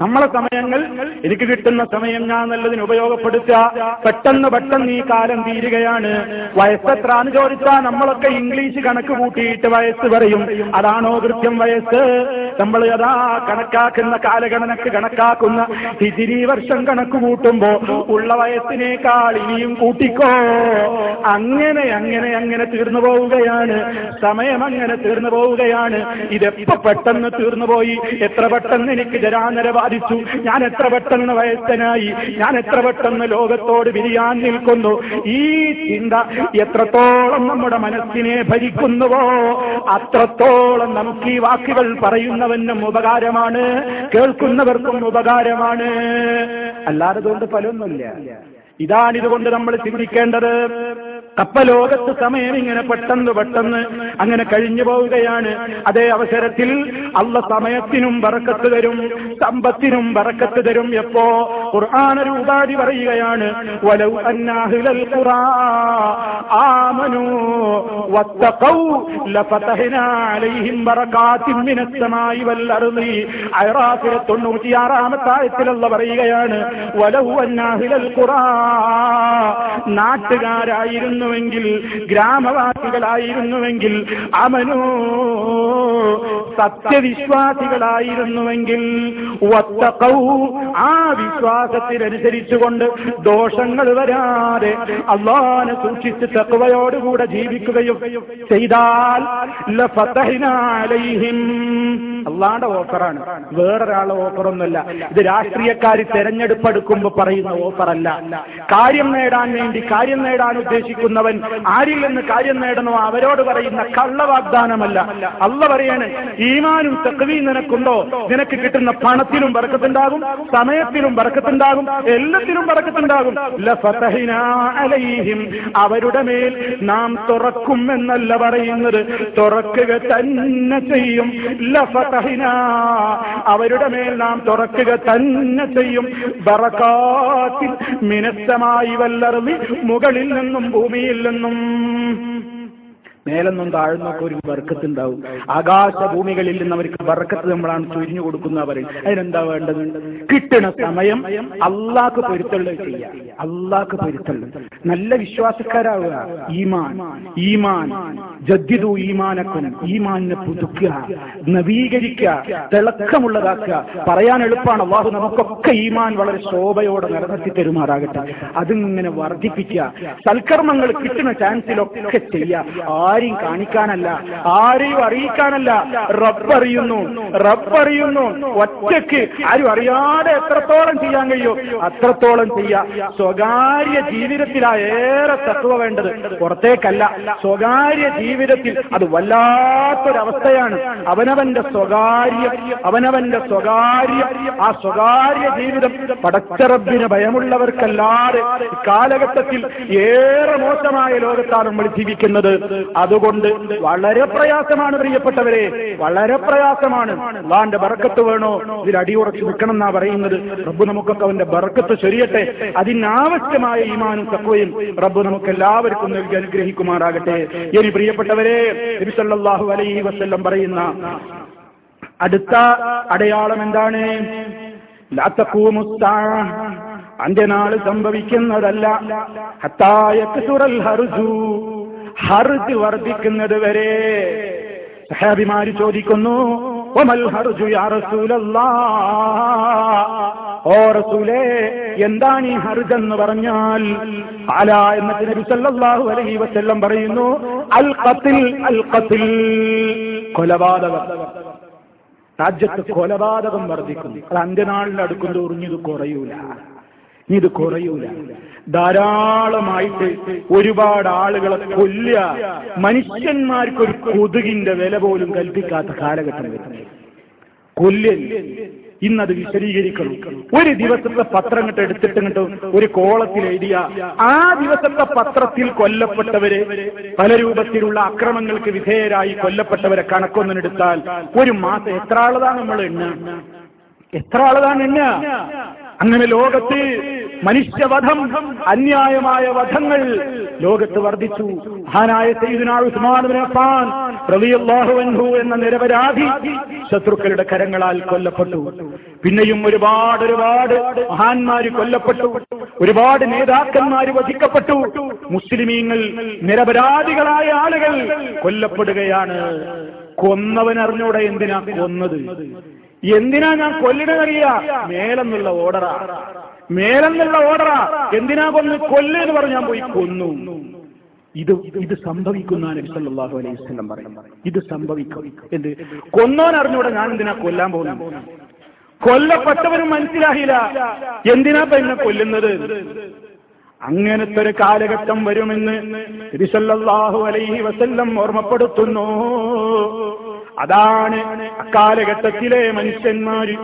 നമ്മളെ സമയങ്ങൾ എനിക്ക് കിട്ടുന്ന സമയം ഞാൻ നല്ലതിന് ഉപയോഗപ്പെടുത്തുക. പെട്ടെന്ന് പെട്ടെന്ന് ഈ കാലം തീരുകയാണ്. വയസ്സെത്രാന്ന് ചോദിച്ചാൽ നമ്മളൊക്കെ ഇംഗ്ലീഷ് കണക്ക് കൂട്ടിയിട്ട് വയസ്സ് പറയും. അതാണോ കൃത്യം വയസ്സ്? നമ്മൾ അതാ കണക്കാക്കുന്ന കാലഗണനക്ക് കണക്കാക്കുന്ന ഹിജിരി വർഷം കണക്ക് കൂട്ടുമ്പോ ഉള്ള വയസ്സിനേക്കാൾ ഇനിയും കൂട്ടിക്കോ. അങ്ങനെ അങ്ങനെ അങ്ങനെ തീർന്നു പോവുകയാണ്. സമയം അങ്ങനെ തീർന്നു പോവുകയാണ്. ഇതെപ്പോ പെട്ടെന്ന് തീർന്നു പോയി? എത്ര പെട്ടെന്ന് എനിക്ക് ജരാനര ബാധിച്ചു. ഞാൻ എത്ര പെട്ടെന്ന് വയസ്സനായി. ഞാൻ എത്ര പെട്ടെന്ന് ലോകത്തോട് വിരിയാൻ നിൽക്കുന്നു. ഈ ചിന്ത എത്രത്തോളം നമ്മുടെ മനസ്സിനെ ഭരിക്കുന്നുവോ അത്രത്തോളം നമുക്ക് ഈ വാക്കുകൾ പറയുന്നവനും ഉപകാരമാണ്. കേൾക്കുന്നവർക്കും ഉപകാരമാണ്. അല്ലാതെ കൊണ്ട് ഫലമൊന്നുമില്ല. ഇതാണിതുകൊണ്ട് നമ്മൾ ചിന്തിക്കേണ്ടത്. കപ്പലോകത്ത് സമയം ഇങ്ങനെ പെട്ടെന്ന് പെട്ടെന്ന് അങ്ങനെ കഴിഞ്ഞു പോവുകയാണ്. അതേ അവസരത്തിൽ അള്ള സമയത്തിനും വറക്കത്ത് തരും സമ്പത്തിനും വറക്കത്ത് തരും എപ്പോ ഖുർആാനൊരു ഉപാധി പറയുകയാണ്. വലൗ അലൈഹിം വൽ അയറാഫിലെ പറയുകയാണ്. വലൗ അന്നാഹിലൽ ഖുറാ നാട്ടുകാരായിരുന്നുവെങ്കിൽ ഗ്രാമവാസികളായിരുന്നുവെങ്കിൽ അവനോ സത്യവിശ്വാസികളായിരുന്നുവെങ്കിൽ വത്തഖൗ ആ വിശ്വാസത്തിനനുസരിച്ചുകൊണ്ട് ദോഷങ്ങൾ വരാതെ അള്ളാനെ സൂക്ഷിച്ച് തക്കവയോടുകൂടെ ജീവിക്കുകയും ചെയ്താൽ അള്ളാന്റെ ഓഫറാണ്. വേറൊരാളെ ഓഫറൊന്നുമല്ല. ഇത് രാഷ്ട്രീയക്കാർ തെരഞ്ഞെടുപ്പ് എടുക്കുമ്പോൾ പറയുന്ന ഓഫറല്ല. കാര്യം നേടാൻ വേണ്ടി കാര്യം നേടാൻ ഉദ്ദേശിക്കുന്നവൻ ആരിൽ നിന്ന് കാര്യം നേടണോ അവരോട് പറയുന്ന കള്ള വാഗ്ദാനമല്ല. അല്ല പറയാണ് ഈമാനും തെക്കവിയും നിനക്കുണ്ടോ? നിനക്ക് കിട്ടുന്ന പണത്തിലും പറക്കത്തുണ്ടാകും സമയത്തിലും പറക്കത്തുണ്ടാകും എല്ലാത്തിലും അലൈഹിം അവരുടെ മേൽ നാം തുറക്കും എന്നല്ല പറയുന്നത്. തുറക്കുക തന്നെ ചെയ്യും. അവരുടെ മേൽ നാം തുറക്കുക തന്നെ ചെയ്യും. മിനസ്സമായി വല്ലറുമി മുകളിൽ നിന്നും ഭൂമിയിൽ നിന്നും മേലെന്നും താഴ്ന്നൊക്കെ ഒരു ബർക്കത്ത് ഉണ്ടാവും ആകാശ ഭൂമികളിൽ നിന്ന് അവർക്ക് ബർക്കത്ത് നമ്മളാണ് ചൊരിഞ്ഞു കൊടുക്കുന്ന പറയും അതിനെന്താ വേണ്ടത്? കിട്ടണ സമയം അള്ളാക്ക് പൊരുത്തുള്ള ചെയ്യുക അള്ളാക്ക് പൊരുത്തുള്ള നല്ല വിശ്വാസക്കാരാവുക. ഈമാൻ ഈമാൻ. ജദ്ദിദു ഈമാനക്കും. ഈമാനിനെ പുതുക്കുക. നവീകരിക്കുക. തിളക്കമുള്ളതാക്കുക. പറയാൻ എളുപ്പമാണ്. അള്ളാഹു നമുക്കൊക്കെ ഈമാൻ വളരെ ശോഭയോടെ നിലനിർത്തി തരുമാറാകട്ടെ. അതിങ്ങനെ വർദ്ധിപ്പിക്കുക. സൽക്കർമ്മങ്ങൾ കിട്ടുന്ന ചാൻസിലൊക്കെ ചെയ്യുക ആരെയും കാണിക്കാനല്ല ആരെയും അറിയിക്കാനല്ല. റബ്ബറിയുന്നു റബ്ബറിയുന്നു ഒറ്റയ്ക്ക് ആരും അറിയാതെ എത്രത്തോളം ചെയ്യാൻ കഴിയോ അത്രത്തോളം ചെയ്യാം. സ്വകാര്യ ജീവിതത്തിലാ ഏറെ തത്വ വേണ്ടത്. പുറത്തേക്കല്ല സ്വകാര്യ ജീവിതത്തിൽ അത് വല്ലാത്തൊരവസ്ഥയാണ്. അവനവന്റെ സ്വകാര്യം അവനവന്റെ സ്വകാര്യം ആ സ്വകാര്യ ജീവിതം പടച്ചറബിന് ഭയമുള്ളവർക്കല്ലാതെ കാലഘട്ടത്തിൽ ഏറെ മോശമായ ലോകത്താണ് നമ്മൾ ജീവിക്കുന്നത്. അതുകൊണ്ട് വളരെ പ്രയാസമാണ് പ്രിയപ്പെട്ടവരെ വളരെ പ്രയാസമാണ്. അള്ളാന്റെ ബറക്കത്ത് വേണോ? ഇതിൽ അടിയുറച്ച് നിൽക്കണം എന്നാ പറയുന്നത്. റബ്ബ് നമുക്കൊക്കെ അവന്റെ ബറക്കത്ത് ചൊരിയട്ടെ. അതിനാവശ്യമായ ഈമാനും തക്കവയും റബ്ബ് നമുക്ക് എല്ലാവർക്കും നൽകി അനുഗ്രഹിക്കുമാറാകട്ടെ. ഇനി പ്രിയപ്പെട്ടവരെ അലൈഹി വസ്ല്ലം പറയുന്ന അടുത്ത അടയാളം എന്താണ്? അന്ത്യനാൾ സംഭവിക്കുന്നതല്ല. ഹത്തായ ഹർജു. ഹർജ് വർദ്ധിക്കുന്നത് വരെ സഹാബിമാര് ചോദിക്കുന്നു ഒമൽ ഹർജു യാ ഓ റസൂലേ എന്താണ് ഈ ഹർജ് എന്ന് പറഞ്ഞാൽ? അല എന്ന നബി സല്ലല്ലാഹു അലൈഹി വസല്ലം പറയുന്നു അൽ ഖത്തിൽ അൽ ഖത്തിൽ. കൊലപാതകം. രാജ്യത്ത് കൊലപാതകം വർദ്ധിക്കുന്നു. അത് അന്ത്യനാളിൽ അടുക്കും ഇത് കുറയൂല. ഇത് കുറയൂല. ധാരാളമായിട്ട് ഒരുപാട് ആളുകളെ കൊല്ലുക. മനുഷ്യന്മാർക്കൊരു കൊതുകിന്റെ വില പോലും കൽപ്പിക്കാത്ത കാലഘട്ടം കൊല്ല ഇന്നത് വിശദീകരിക്കണം. ഒരു ദിവസത്തെ പത്രം ഇങ്ങോട്ട് എടുത്തിട്ട് ഇങ്ങോട്ട് ഒരു കോളത്തിൽ എഴുതിയ ആ ദിവസത്തെ പത്രത്തിൽ കൊല്ലപ്പെട്ടവരെ പല രൂപത്തിലുള്ള അക്രമങ്ങൾക്ക് വിധേയരായി കൊല്ലപ്പെട്ടവരെ കണക്കൊന്നെടുത്താൽ ഒരു മാസം എത്ര ആളതാണ് നമ്മൾ എണ്ണ എത്ര ആളതാണ് എണ്ണ അങ്ങനെ ലോകത്ത് മനുഷ്യവധം അന്യായമായ വധങ്ങൾ ലോകത്ത് വർദ്ധിച്ചു. മഹാനായ അൻഹു എന്ന നിരപരാധി ശത്രുക്കളുടെ കരങ്ങളാൽ കൊല്ലപ്പെട്ടു. പിന്നെയും ഒരുപാട് ഒരുപാട് മഹാന്മാര് കൊല്ലപ്പെട്ടു. ഒരുപാട് നേതാക്കന്മാര് വധിക്കപ്പെട്ടു. മുസ്ലിമീങ്ങൾ നിരപരാധികളായ ആളുകൾ കൊല്ലപ്പെടുകയാണ്. കൊന്നവൻ അറിഞ്ഞൂടെ എന്തിനാ കൊന്നത്? എന്തിനാ ഞാൻ കൊല്ലിടറിയ മേലെന്നുള്ള ഓർഡറാ. മേലെന്നുള്ള ഓർഡറാ. എന്തിനാ കൊന്ന് കൊല്ല് എന്ന് പോയി കൊന്നു. ഇത് ഇത് സംഭവിക്കുന്ന നബി സല്ലല്ലാഹു അലൈഹി വസല്ലം പറയും. ഇത് സംഭവിക്കും. എന്ത്? കൊന്നോൻ അറിഞ്ഞൂടെ ഞാൻ എന്തിനാ കൊല്ലാൻ പോകുന്നു കൊല്ലപ്പെട്ടവനും മനസ്സിലായില്ല. എന്തിനാ പെണ്ണെ കൊല്ലുന്നത്? അങ്ങനത്തെ ഒരു കാലഘട്ടം വരുമെന്ന് നബി സല്ലല്ലാഹു അലൈഹി വസല്ലം ഓർമ്മപ്പെടുത്തുന്നു. അതാണ് അക്കാലഘട്ടത്തിലെ മനുഷ്യന്മാര്.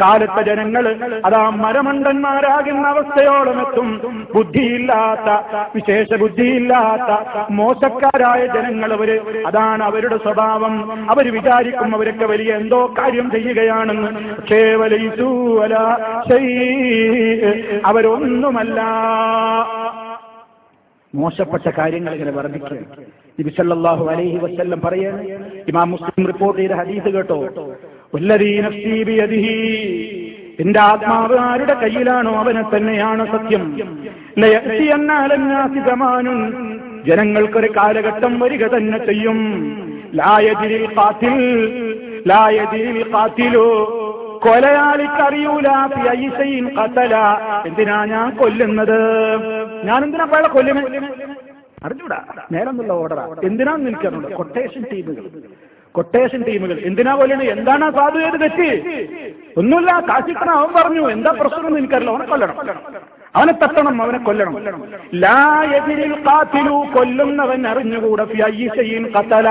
കാലത്തെ ജനങ്ങൾ അതാ മരമണ്ടന്മാരാകുന്ന അവസ്ഥയോളം എത്തും ബുദ്ധിയില്ലാത്ത വിശേഷ ബുദ്ധിയില്ലാത്ത മോശക്കാരായ ജനങ്ങൾ അവർ അതാണ് അവരുടെ സ്വഭാവം. അവർ വിചാരിക്കും അവരൊക്കെ വലിയ എന്തോ കാര്യം ചെയ്യുകയാണെന്ന്. അല അവരൊന്നുമല്ല. മോശപ്പെട്ട കാര്യങ്ങൾ ഇങ്ങനെ വർദ്ധിക്കുക. നബി സല്ലല്ലാഹു അലൈഹി വസ്ല്ലം പറയാണ് ഇമാം മുസ്ലിം റിപ്പോർട്ട് ചെയ്ത ഹദീസ് കേട്ടോ എന്റെ ആത്മാവ് ആരുടെ കയ്യിലാണോ അവനെ തന്നെയാണ് സത്യം. ജനങ്ങൾക്കൊരു കാലഘട്ടം വരിക തന്നെ ചെയ്യും. ലായതിരിൽ ഖാതിൽ ലായതിരിൽ ഖാതിലു കൊലയാളിക്കറിയൂല ഐസൈൻ കത്തല എന്തിനാ ഞാൻ കൊല്ലുന്നത്? ഞാൻ എന്തിനാ പഴ കൊല്ലുന്നത് അറിഞ്ഞൂടാ നേരൊന്നുള്ള ഓർഡറാ. എന്തിനാ നിൽക്കാറുണ്ട് കൊട്ടേഷൻ ടീമുകൾ കൊട്ടേഷൻ ടീമുകൾ എന്തിനാ കൊല്ലണത് എന്താണ് സാധു ചെയ്ത് തെറ്റ്? ഒന്നുമില്ല കാശിക്കണ അവൻ പറഞ്ഞു. എന്താ പ്രശ്നം എനിക്കറിയില്ല. അവനെ കൊല്ലണം. അവനെ തട്ടണം അവനെ കൊല്ലണം. ലായതിരിൽ കാത്തിലു കൊല്ലുന്നവൻ അറിഞ്ഞുകൂടെ. കത്തല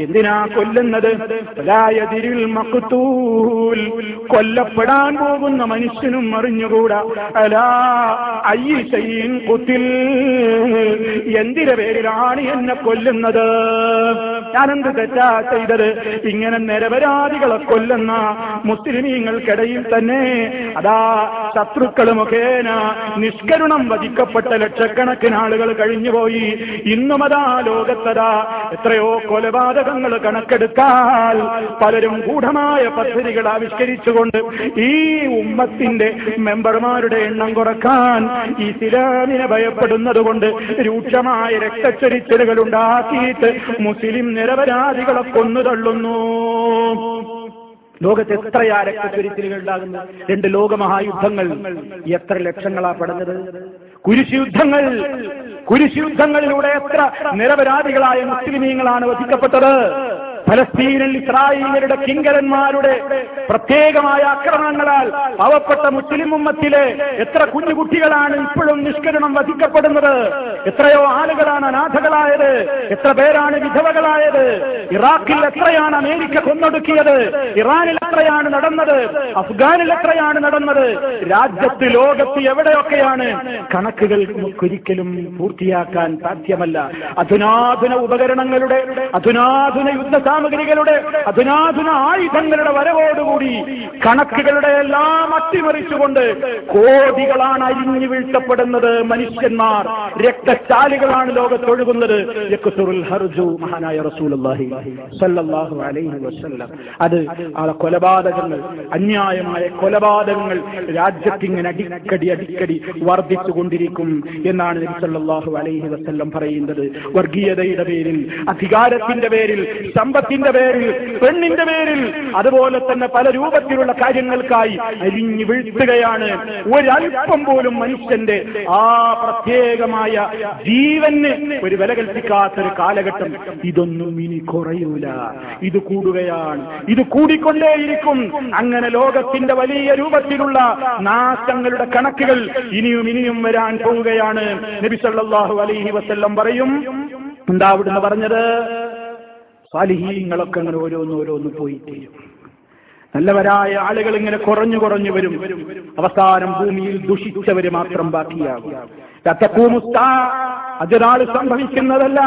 എന്തിനാ കൊല്ലുന്നത്? ലായതിരിൽ മക്കുത്തൂൽ കൊല്ലപ്പെടാൻ പോകുന്ന മനുഷ്യനും അറിഞ്ഞുകൂടാ. അലാ അയ്യിസയിൻ ഖുതിൽ എന്തിന്റെ പേരിലാണ് എന്നെ കൊല്ലുന്നത്? ഞാനെന്ത് തെറ്റാ ചെയ്തത്? ഇങ്ങനെ നിരപരാധികളെ കൊല്ലുന്ന മുസ്ലിമീങ്ങൾക്കിടയിൽ തന്നെ അതാ ശത്രുക്കൾ മുഖേന നിഷ്കരുണം വധിക്കപ്പെട്ട ലക്ഷക്കണക്കിന് ആളുകൾ കഴിഞ്ഞുപോയി. ഇന്നും അതാ ലോകത്തതാ എത്രയോ കൊലപാതകങ്ങൾ കണക്കെടുത്താൽ പലരും ഗൂഢമായ പദ്ധതികൾ ആവിഷ്കരിച്ചുകൊണ്ട് ഈ ഉമ്മത്തിന്റെ മെമ്പർമാരുടെ എണ്ണം കുറയ്ക്കാൻ ഇസ്ലാമിനെ ഭയപ്പെടുന്നത് കൊണ്ട് രൂക്ഷമായ രക്തച്ചൊരിച്ചിലുകൾ ഉണ്ടാക്കിയിട്ട് മുസ്ലിം നിരപരാധികളെ കൊന്നുതള്ളുന്നു. ലോകത്ത് എത്രയാ രക്തച്ചൊരിച്ചിലുകൾ ഉണ്ടാകുന്നു രണ്ട് ലോകമഹായുദ്ധങ്ങൾ. എത്ര ലക്ഷങ്ങളാ പടഞ്ഞത്? കുരിശുയുദ്ധങ്ങൾ കുരിശുയുദ്ധങ്ങളിലൂടെ എത്ര നിരപരാധികളായ മുസ്ലിമീങ്ങളാണ് വധിക്കപ്പെട്ടത്? ഫലസ്തീനിൽ ഇസ്രായേലരുടെ കിങ്കരന്മാരുടെ പ്രത്യേകമായ ആക്രമണങ്ങളാൽ പാവപ്പെട്ട മുസ്ലിം ഉമ്മത്തിലെ എത്ര കുഞ്ഞുകുട്ടികളാണ് ഇപ്പോഴും നിഷ്കരണം വധിക്കപ്പെടുന്നത്? എത്രയോ ആളുകളാണ് അനാഥകളായത്? എത്ര പേരാണ് വിധവകളായത്? ഇറാഖിൽ എത്രയാണ് അമേരിക്ക കൊന്നൊടുക്കിയത്? ഇറാനിൽ എത്രയാണ് നടന്നത്? അഫ്ഗാനിൽ എത്രയാണ് നടന്നത്? രാജ്യത്ത് ലോകത്ത് എവിടെയൊക്കെയാണ്? കണക്കുകൾ നമുക്കൊരിക്കലും പൂർത്തിയാക്കാൻ സാധ്യമല്ല. അധുനാധുന ഉപകരണങ്ങളുടെ അധുനാധുന യുദ്ധ സാമഗ്രികളുടെ അധുനാധുന ആയുധങ്ങളുടെ വരവോടുകൂടി കണക്കുകളുടെ എല്ലാം അട്ടിമറിച്ചുകൊണ്ട് കോടികളാണ് അരിഞ്ഞു വീഴ്ത്തപ്പെടുന്നത് മനുഷ്യന്മാർ. രക്തശാലികളാണ് ലോകത്തൊഴുകുന്നത്. ഹർജു മഹാനായ അലൈഹി അത് ആ കൊലപാതകങ്ങൾ അന്യായമായ കൊലപാതകങ്ങൾ രാജ്യത്തിങ്ങനെ അടിക്കടി അടിക്കടി വർദ്ധിച്ചുകൊണ്ടിരിക്കും എന്നാണ് നബി അലൈഹി വസ്ല്ലം പറയുന്നത്. വർഗീയതയുടെ പേരിൽ അധികാരത്തിന്റെ പേരിൽ സമ്പത്തിന്റെ പേരിൽ പെണ്ണിന്റെ പേരിൽ അതുപോലെ തന്നെ പല രൂപത്തിലുള്ള കാര്യങ്ങൾക്കായി അരിഞ്ഞു വീഴ്ത്തുകയാണ്. ഒരല്പം പോലും മനുഷ്യന്റെ ആ പ്രത്യേകമായ ജീവന് ഒരു വില കൽപ്പിക്കാത്തൊരു കാലഘട്ടം ഇതൊന്നും ഇനി കുറയൂല. ഇത് കൂടുകയാണ്. ഇത് കൂടിക്കൊണ്ടേയിരിക്കും. അങ്ങനെ ലോകത്തിന്റെ വലിയ രൂപത്തിലുള്ള നാശങ്ങളുടെ കണക്കുകൾ ഇനിയും ഇനിയും വരാൻ പോവുകയാണ്. നബി സല്ലല്ലാഹു അലൈഹി വസ്ല്ലം പറയും എന്താ അവിടുന്ന് പറഞ്ഞത്? സ്വാലിഹീങ്ങളൊക്കെ അങ്ങനെ ഓരോന്ന് ഓരോന്ന് പോയി തീരും നല്ലവരായ ആളുകൾ ഇങ്ങനെ കുറഞ്ഞു കുറഞ്ഞു വരും അവസാനം ഭൂമിയിൽ ദുഷിച്ചവര് മാത്രം ബാക്കിയാകും തത്തക്കൂമുസ്താ അതൊരാൾ സംഭവിക്കുന്നതല്ല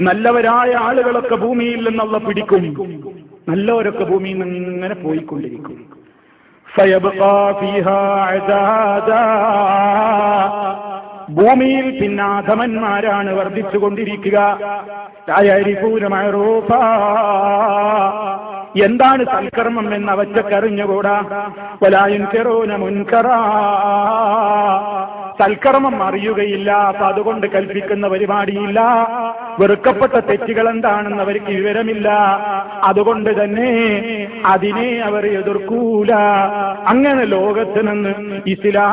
നല്ലവരായ ആളുകളൊക്കെ ഭൂമിയിൽ നിന്നുള്ള പിടിക്കും നല്ലവരൊക്കെ ഭൂമിയിൽ നിന്ന് ഇങ്ങനെ പോയിക്കൊണ്ടിരിക്കും فيبقى فيها عدادا ഭൂമിയിൽ പിന്നാധമന്മാരാണ് വർദ്ധിച്ചുകൊണ്ടിരിക്കുക. എന്താണ് സൽക്കർമ്മം എന്ന് അവറ്റക്കറിഞ്ഞുകൂടാ വലായും കെറോന മുൻകറാ. സൽക്കർമ്മം അറിയുകയില്ല അപ്പൊ അതുകൊണ്ട് കൽപ്പിക്കുന്ന പരിപാടിയില്ല. വെറുക്കപ്പെട്ട തെറ്റുകൾ എന്താണെന്ന് അവർക്ക് വിവരമില്ല. അതുകൊണ്ട് തന്നെ അതിനെ അവർ എതിർക്കൂല. അങ്ങനെ ലോകത്ത് നിന്ന് ഇസ്ലാം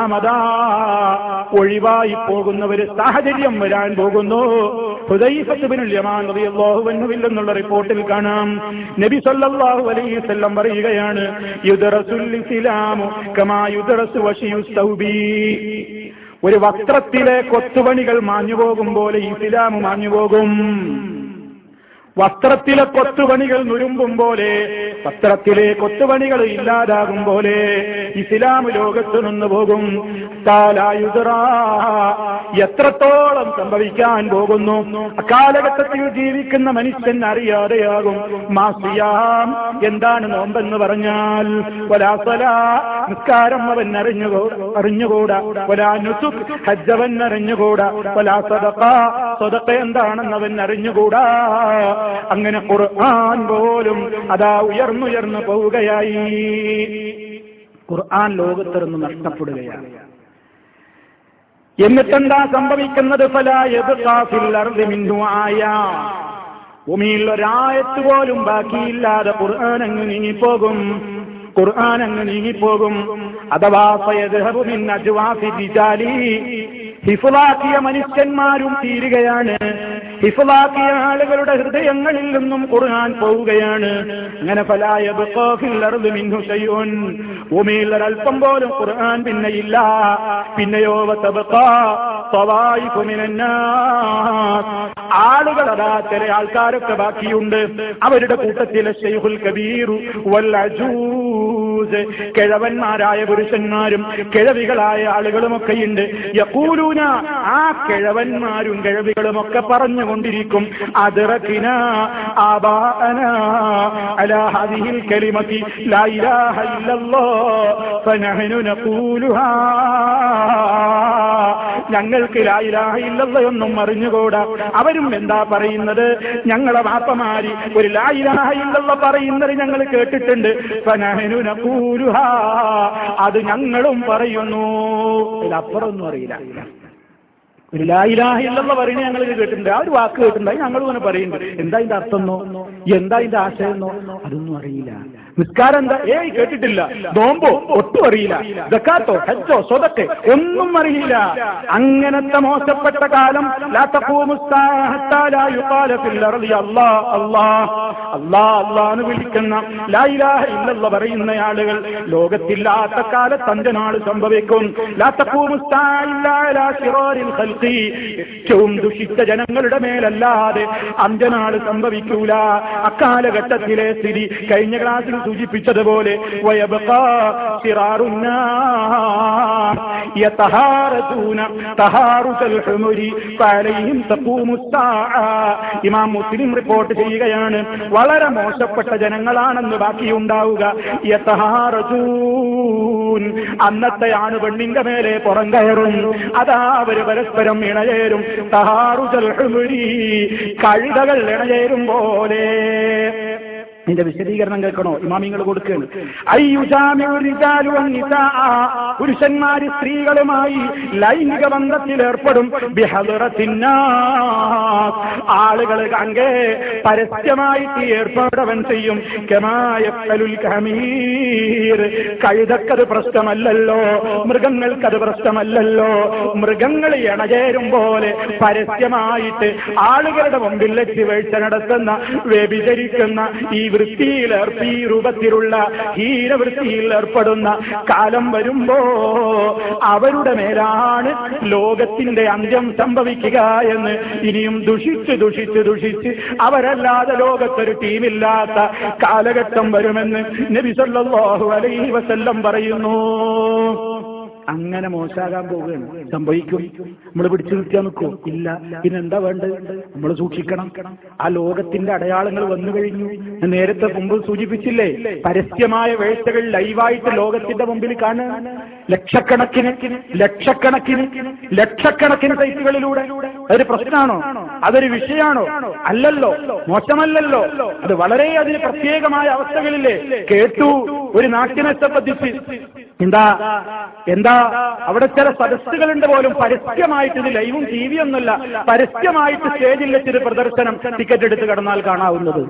ഒഴിവായി പോകുന്ന ഒരു സാഹചര്യം വരാൻ പോകുന്നു. ഹൃദയസത്തുവിനുള്ള റിപ്പോർട്ടിൽ കാണാം. നബി സല്ലാഹു അലൈഹി വസല്ലം പറയുകയാണ് യുദറസുൽ ഇസ്ലാമു കമാ യുദറസു സൗബി ഒരു വസ്ത്രത്തിലെ കൊത്തുപണികൾ മാഞ്ഞുപോകും പോലെ ഇസ്ലാം മാഞ്ഞുപോകും. വസ്ത്രത്തിലെ കൊത്തുപണികൾ നുരുമ്പും പോലെ വസ്ത്രത്തിലെ കൊത്തുപണികൾ ഇല്ലാതാകും പോലെ ഇസ്ലാം ലോകത്ത് നിന്ന് പോകും. എത്രത്തോളം സംഭവിക്കാൻ പോകുന്നു? അക്കാലഘട്ടത്തിൽ ജീവിക്കുന്ന മനുഷ്യൻ അറിയാതെയാകും. മാസിയാം എന്താണ് നോമ്പെന്ന് പറഞ്ഞാൽ ഒലാസല നിസ്കാരം അവൻ അറിഞ്ഞുകൂ അറിഞ്ഞുകൂടാ. ഒലാ നുസുഖ്. ഹജ്ജവൻ അറിഞ്ഞുകൂടാ. ഒലാ സദഖ. സ്വതക്ക എന്താണെന്ന് അവൻ അറിഞ്ഞുകൂടാ. അങ്ങനെ ഖുർആൻ പോലും അതാ ഉയർന്നുയർന്നു പോവുകയായി. ഖുർആൻ ലോകത്തിറന്ന് നഷ്ടപ്പെടുകയാണ്. എന്നിട്ടെന്താ സംഭവിക്കുന്നത്? ഭൂമിയിൽ ഒരായത്ത് പോലും ബാക്കിയില്ലാതെ ഖുർആൻ അങ്ങ് നീങ്ങിപ്പോകും. ഖുർആൻ അങ്ങ് നീങ്ങിപ്പോകും. അഥവാ ഹിഫുലാക്കിയ മനുഷ്യന്മാരും തീരുകയാണ്. ഹിഫുലാക്കിയ ആളുകളുടെ ഹൃദയങ്ങളിൽ നിന്നും ഖുർആൻ പോവുകയാണ്. അങ്ങനെ ഫലായ ഭൂമിയിൽ ഒരൽപ്പം പോലും ഖുർആൻ പിന്നെയില്ല. പിന്നെയോ ആളുകൾ അതാ ചില ആൾക്കാരൊക്കെ ബാക്കിയുണ്ട്. അവരുടെ കൂട്ടത്തിലെ ഷെയ്ഹുൽ അജൂസ്. കിഴവന്മാരായ പുരുഷന്മാരും കിഴവികളായ ആളുകളുമൊക്കെയുണ്ട്. യക്കൂലൂന ആ കിഴവന്മാരും കിഴവികളുമൊക്കെ പറഞ്ഞുകൊണ്ടിരിക്കും നഖൂലുഹാ. ഞങ്ങൾക്ക് ലായിലാഹ ഇല്ലല്ലയൊന്നും അറിഞ്ഞുകൂടാ. അവരും എന്താ പറയുന്നത്? ഞങ്ങളെ വാപ്പമാരി ഒരു ലായിലാഹ ഇല്ലല്ല പറയുന്നത് ഞങ്ങൾ കേട്ടിട്ടുണ്ട്. അത് ഞങ്ങളും പറയുന്നു. ഇതിലപ്പുറമൊന്നും അറിയില്ല. ഒരു ലായിലാഹില്ലെന്ന് പറയുന്നത് ഞങ്ങൾ കേട്ടിട്ടുണ്ട്. ആ ഒരു വാക്ക് കേട്ടിട്ടുണ്ട്. ഞങ്ങൾ ഇങ്ങനെ പറയുന്നുണ്ട്. എന്താ ഇതിന്റെ അർത്ഥം എന്നോ? എന്താ ഇതിന്റെ ആശയം എന്നോ? അതൊന്നും അറിയില്ല. നിസ്കാരം എന്താ? ഏ കേട്ടിട്ടില്ല. നോമ്പോ ഒട്ടും അറിയില്ല. ദക്കാത്തോ ഹജ്ജോ സ്വതക്കെ ഒന്നും അറിയില്ല. അങ്ങനത്തെ മോശപ്പെട്ട കാലം അള്ളാന്ന് വിളിക്കുന്ന ലായിലാഹ ഇല്ലല്ല പറയുന്ന ആളുകൾ ലോകത്തില്ലാത്ത കാലത്ത് അഞ്ചനാൾ സംഭവിക്കും. ഏറ്റവും ദുഷിച്ച ജനങ്ങളുടെ മേലല്ലാതെ അഞ്ചനാൾ സംഭവിക്കൂല. അക്കാലഘട്ടത്തിലെ സ്ഥിതി കഴിഞ്ഞ ക്ലാസ്സിൽ സൂചിപ്പിച്ചതുപോലെ ഇമാം മുസ്ലിം റിപ്പോർട്ട് ചെയ്യുകയാണ് വളരെ മോശപ്പെട്ട ജനങ്ങളാണെന്ന് ബാക്കിയുണ്ടാവുക. അന്നത്തെ ആണ് പെണ്ണിന്റെ മേലെ പുറംകയറും അതാ അവർ പരസ്പരം ഇണയേരും തഹാറുചൽ കഴുതകൾ ഇണയേരും പോലെ. ഇതിന്റെ വിശദീകരണം കേൾക്കണോ ഇമാമിങ്ങൾ കൊടുക്കുകയാണ്. പുരുഷന്മാര് സ്ത്രീകളുമായി ലൈംഗിക ബന്ധത്തിൽ ഏർപ്പെടും. ആളുകൾ അങ്ങേ പരസ്യമായിട്ട് ഏർപ്പെടവൻ ചെയ്യും. കമീർ കഴുതക്കത് പ്രശ്നമല്ലല്ലോ. മൃഗങ്ങൾക്കത് പ്രശ്നമല്ലല്ലോ. മൃഗങ്ങൾ ഇണചേരും പോലെ പരസ്യമായിട്ട് ആളുകളുടെ മുമ്പിൽ വെച്ച് വീഴ്ച നടത്തുന്ന വ്യഭിചരിക്കുന്ന ഈ വൃത്തിയിൽ ഈ രൂപത്തിലുള്ള ഹീനവൃത്തിയിൽ ഏർപ്പെടുന്ന കാലം വരുമ്പോ അവരുടെ മേലാണ് ലോകത്തിന്റെ അന്ത്യം സംഭവിക്കുക എന്ന് ഇനിയും ദുഷിച്ച് ദുഷിച്ച് ദുഷിച്ച് അവരല്ലാതെ ലോകത്തൊരു ടീമില്ലാത്ത കാലഘട്ടം വരുമെന്ന് നബിസല്ലാഹു അലൈഹി വസല്ലം പറയുന്നു. അങ്ങനെ മോശാകാൻ പോവുകയാണ്. സംഭവിക്കും. നമ്മൾ പിടിച്ചു നിർത്തിയാൽ നിൽക്കും. ഇല്ല. പിന്നെന്താ വേണ്ടത്? നമ്മൾ സൂക്ഷിക്കണം. ആ ലോകത്തിന്റെ അടയാളങ്ങൾ വന്നു കഴിഞ്ഞു. നേരത്തെ മുമ്പ് സൂചിപ്പിച്ചില്ലേ? പരസ്യമായ വേഴ്ചകൾ ലൈവായിട്ട് ലോകത്തിന്റെ മുമ്പിൽ കാണുക. ലക്ഷക്കണക്കിന് ലക്ഷക്കണക്കിന് ലക്ഷക്കണക്കിന് സൈറ്റുകളിലൂടെ. അതൊരു പ്രശ്നമാണോ? അതൊരു വിഷയമാണോ? അല്ലല്ലോ. മോശമല്ലല്ലോ. അത് വളരെ അതിന് പ്രത്യേകമായ അവസ്ഥകളില്ലേ? കേട്ടു. ഒരു നാട്ടിനെ സംബന്ധിച്ച് എന്താ? എന്താ? അവിടെ ചില സദസ്സുകളുണ്ട് പോലും പരസ്യമായിട്ട് ഇത് ലൈവും ടി വി ഒന്നുമല്ല. പരസ്യമായിട്ട് സ്റ്റേജിൽ വെച്ചൊരു പ്രദർശനം ടിക്കറ്റ് എടുത്ത് കടന്നാൽ കാണാവുന്നത്.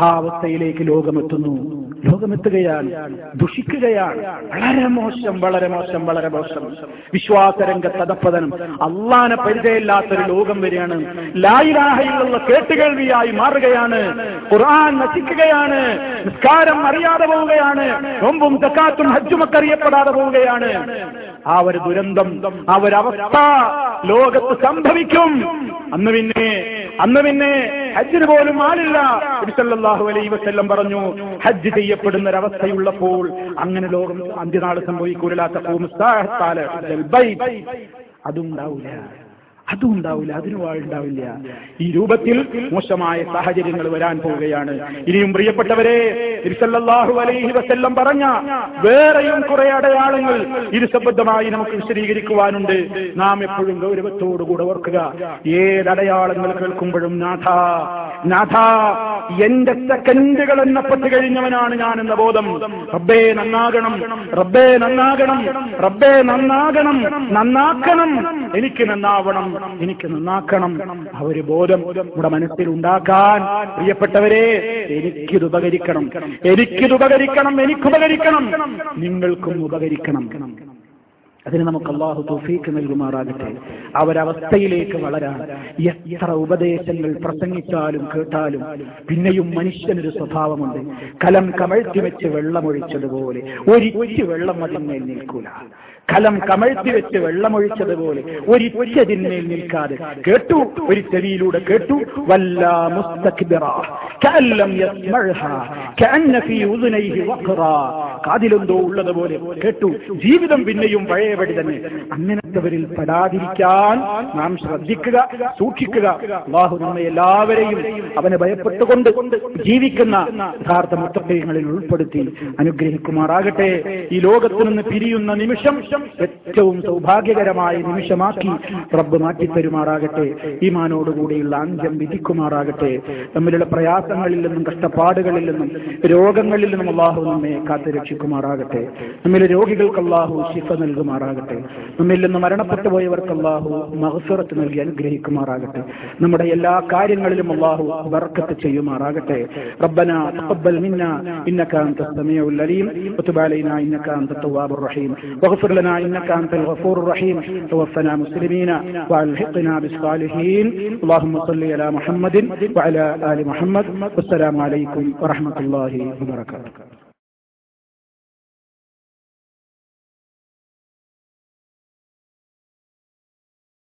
ആ അവസ്ഥയിലേക്ക് ലോകമെത്തുന്നു. ലോകമെത്തുകയാണ്. ദുഷിക്കുകയാണ്. വളരെ മോശം വളരെ മോശം വളരെ മോശം. വിശ്വാസരംഗത്ത് അതപ്പതനം അള്ളാനെ പരിചയമില്ലാത്തൊരു ലോകം വരികയാണ് ലായിലാഹയിലുള്ള കേട്ടുകേൾവിയായി മാറുകയാണ്. ഖുർആൻ നശിക്കുകയാണ്. നിസ്കാരം അറിയാതെ പോവുകയാണ്. നോമ്പും തക്കാത്തും ഹജ്ജുമൊക്കെ അറിയപ്പെടാതെ പോവുകയാണ്. ആ ഒരു ദുരന്തം ആ ഒരു അവസ്ഥ ലോകത്ത് സംഭവിക്കും. അന്ന് പിന്നെ അന്ന് പിന്നെ ഹജ്ജിന് പോലും ആളില്ല. നബി അലൈ വസല്ലം പറഞ്ഞു ഹജ്ജ് ചെയ്യപ്പെടുന്ന ഒരവസ്ഥയുള്ളപ്പോൾ അങ്ങനെ ലോകം അന്ത്യനാൾ സംഭവിക്കൂലാത്ത അതുണ്ടാവില്ല അതും ഉണ്ടാവില്ല അതിനും ആളുണ്ടാവില്ല ഈ രൂപത്തിൽ മോശമായ സാഹചര്യങ്ങൾ വരാൻ പോവുകയാണ്. ഇനിയും പ്രിയപ്പെട്ടവരെ തിരുസല്ലാഹു അലൈഹി വസ്ല്ലം പറഞ്ഞ വേറെയും കുറെ അടയാളങ്ങൾ ഇരുസബദ്ധമായി നമുക്ക് വിശദീകരിക്കുവാനുണ്ട്. നാം എപ്പോഴും ഗൗരവത്തോടുകൂടെ ഓർക്കുക ഏതടയാളങ്ങൾ കേൾക്കുമ്പോഴും നാഥ നാഥ എന്റെ സെക്കൻഡുകൾ എണ്ണപ്പെട്ട് കഴിഞ്ഞവനാണ് ഞാൻ എന്ന ബോധം. റബ്ബേ നന്നാകണം. റബ്ബേ നന്നാകണം. റബ്ബേ നന്നാകണം. നന്നാക്കണം. എനിക്ക് നന്നാവണം. എനിക്ക് നന്നാക്കണം. ആ ഒരു ബോധം നമ്മുടെ മനസ്സിൽ ഉണ്ടാക്കാൻ. പ്രിയപ്പെട്ടവരെ എനിക്കിത് ഉപകരിക്കണം. എനിക്കിത് ഉപകരിക്കണം. എനിക്ക് എനിക്കുപകരിക്കണം നിങ്ങൾക്കും ഉപകരിക്കണം. അതിന് നമുക്ക് അള്ളാഹു തോഫീക്ക് നൽകുമാറാകട്ടെ. ആ ഒരവസ്ഥയിലേക്ക് വളരാൻ എത്ര ഉപദേശങ്ങൾ പ്രസംഗിച്ചാലും കേട്ടാലും പിന്നെയും മനുഷ്യനൊരു സ്വഭാവമുണ്ട്. കലം കമഴ്ത്തി വെച്ച് വെള്ളമൊഴിച്ചതുപോലെ ഒരിച്ചു വെള്ളം അതിന്മേൽ നിൽക്കൂല. കലം കമഴ്ത്തി വെച്ച് വെള്ളമൊഴിച്ചതുപോലെ ഒരിറ്റതിന്മേൽ നിൽക്കാതെ കേട്ടു ഒരു ചെവിയിലൂടെ കേട്ടു വല്ല കാതിലെന്തോ ഉള്ളതുപോലെ കേട്ടു ജീവിതം പിന്നെയും പഴയപടി തന്നെ. അങ്ങനത്തെവരിൽ പെടാതിരിക്കാൻ നാം ശ്രദ്ധിക്കുക സൂക്ഷിക്കുക. ബാഹു നമ്മെ എല്ലാവരെയും അവനെ ഭയപ്പെട്ടുകൊണ്ട് ജീവിക്കുന്ന യഥാർത്ഥ മുത്തപ്പയങ്ങളിൽ ഉൾപ്പെടുത്തി അനുഗ്രഹിക്കുമാറാകട്ടെ. ഈ ലോകത്തു നിന്ന് പിരിയുന്ന നിമിഷം ഏറ്റവും സൗഭാഗ്യകരമായ നിമിഷമാക്കി റബ്ബ് മാറ്റിത്തരുമാറാകട്ടെ ഈമാനോടുകൂടിയുള്ള അന്ത്യം വിധിക്കുമാറാകട്ടെ തമ്മിലുള്ള പ്രയാസങ്ങളിൽ നിന്നും കഷ്ടപ്പാടുകളിൽ നിന്നും രോഗങ്ങളിൽ നിന്നും അള്ളാഹു നമ്മെ കാത്തു രക്ഷിക്കുമാറാകട്ടെ നമ്മിലെ രോഗികൾക്ക് അള്ളാഹു ശിഫ നൽകുമാറാകട്ടെ നമ്മിൽ നിന്ന് മരണപ്പെട്ടു പോയവർക്ക് അള്ളാഹു മഹസുറത്ത് നൽകി അനുഗ്രഹിക്കുമാറാകട്ടെ നമ്മുടെ എല്ലാ കാര്യങ്ങളിലും അള്ളാഹു ബർക്കത്ത് ചെയ്യുമാറാകട്ടെ ربنا تقبل منا انك انت السميع العليم وتب علينا انك انت التواب الرحيم واغفر لنا إنك أنت الغفور الرحيم. توفنا مسلمين وألحقنا بالصالحين. اللهم صل على محمد وعلى آل محمد. والسلام عليكم ورحمة الله وبركاته.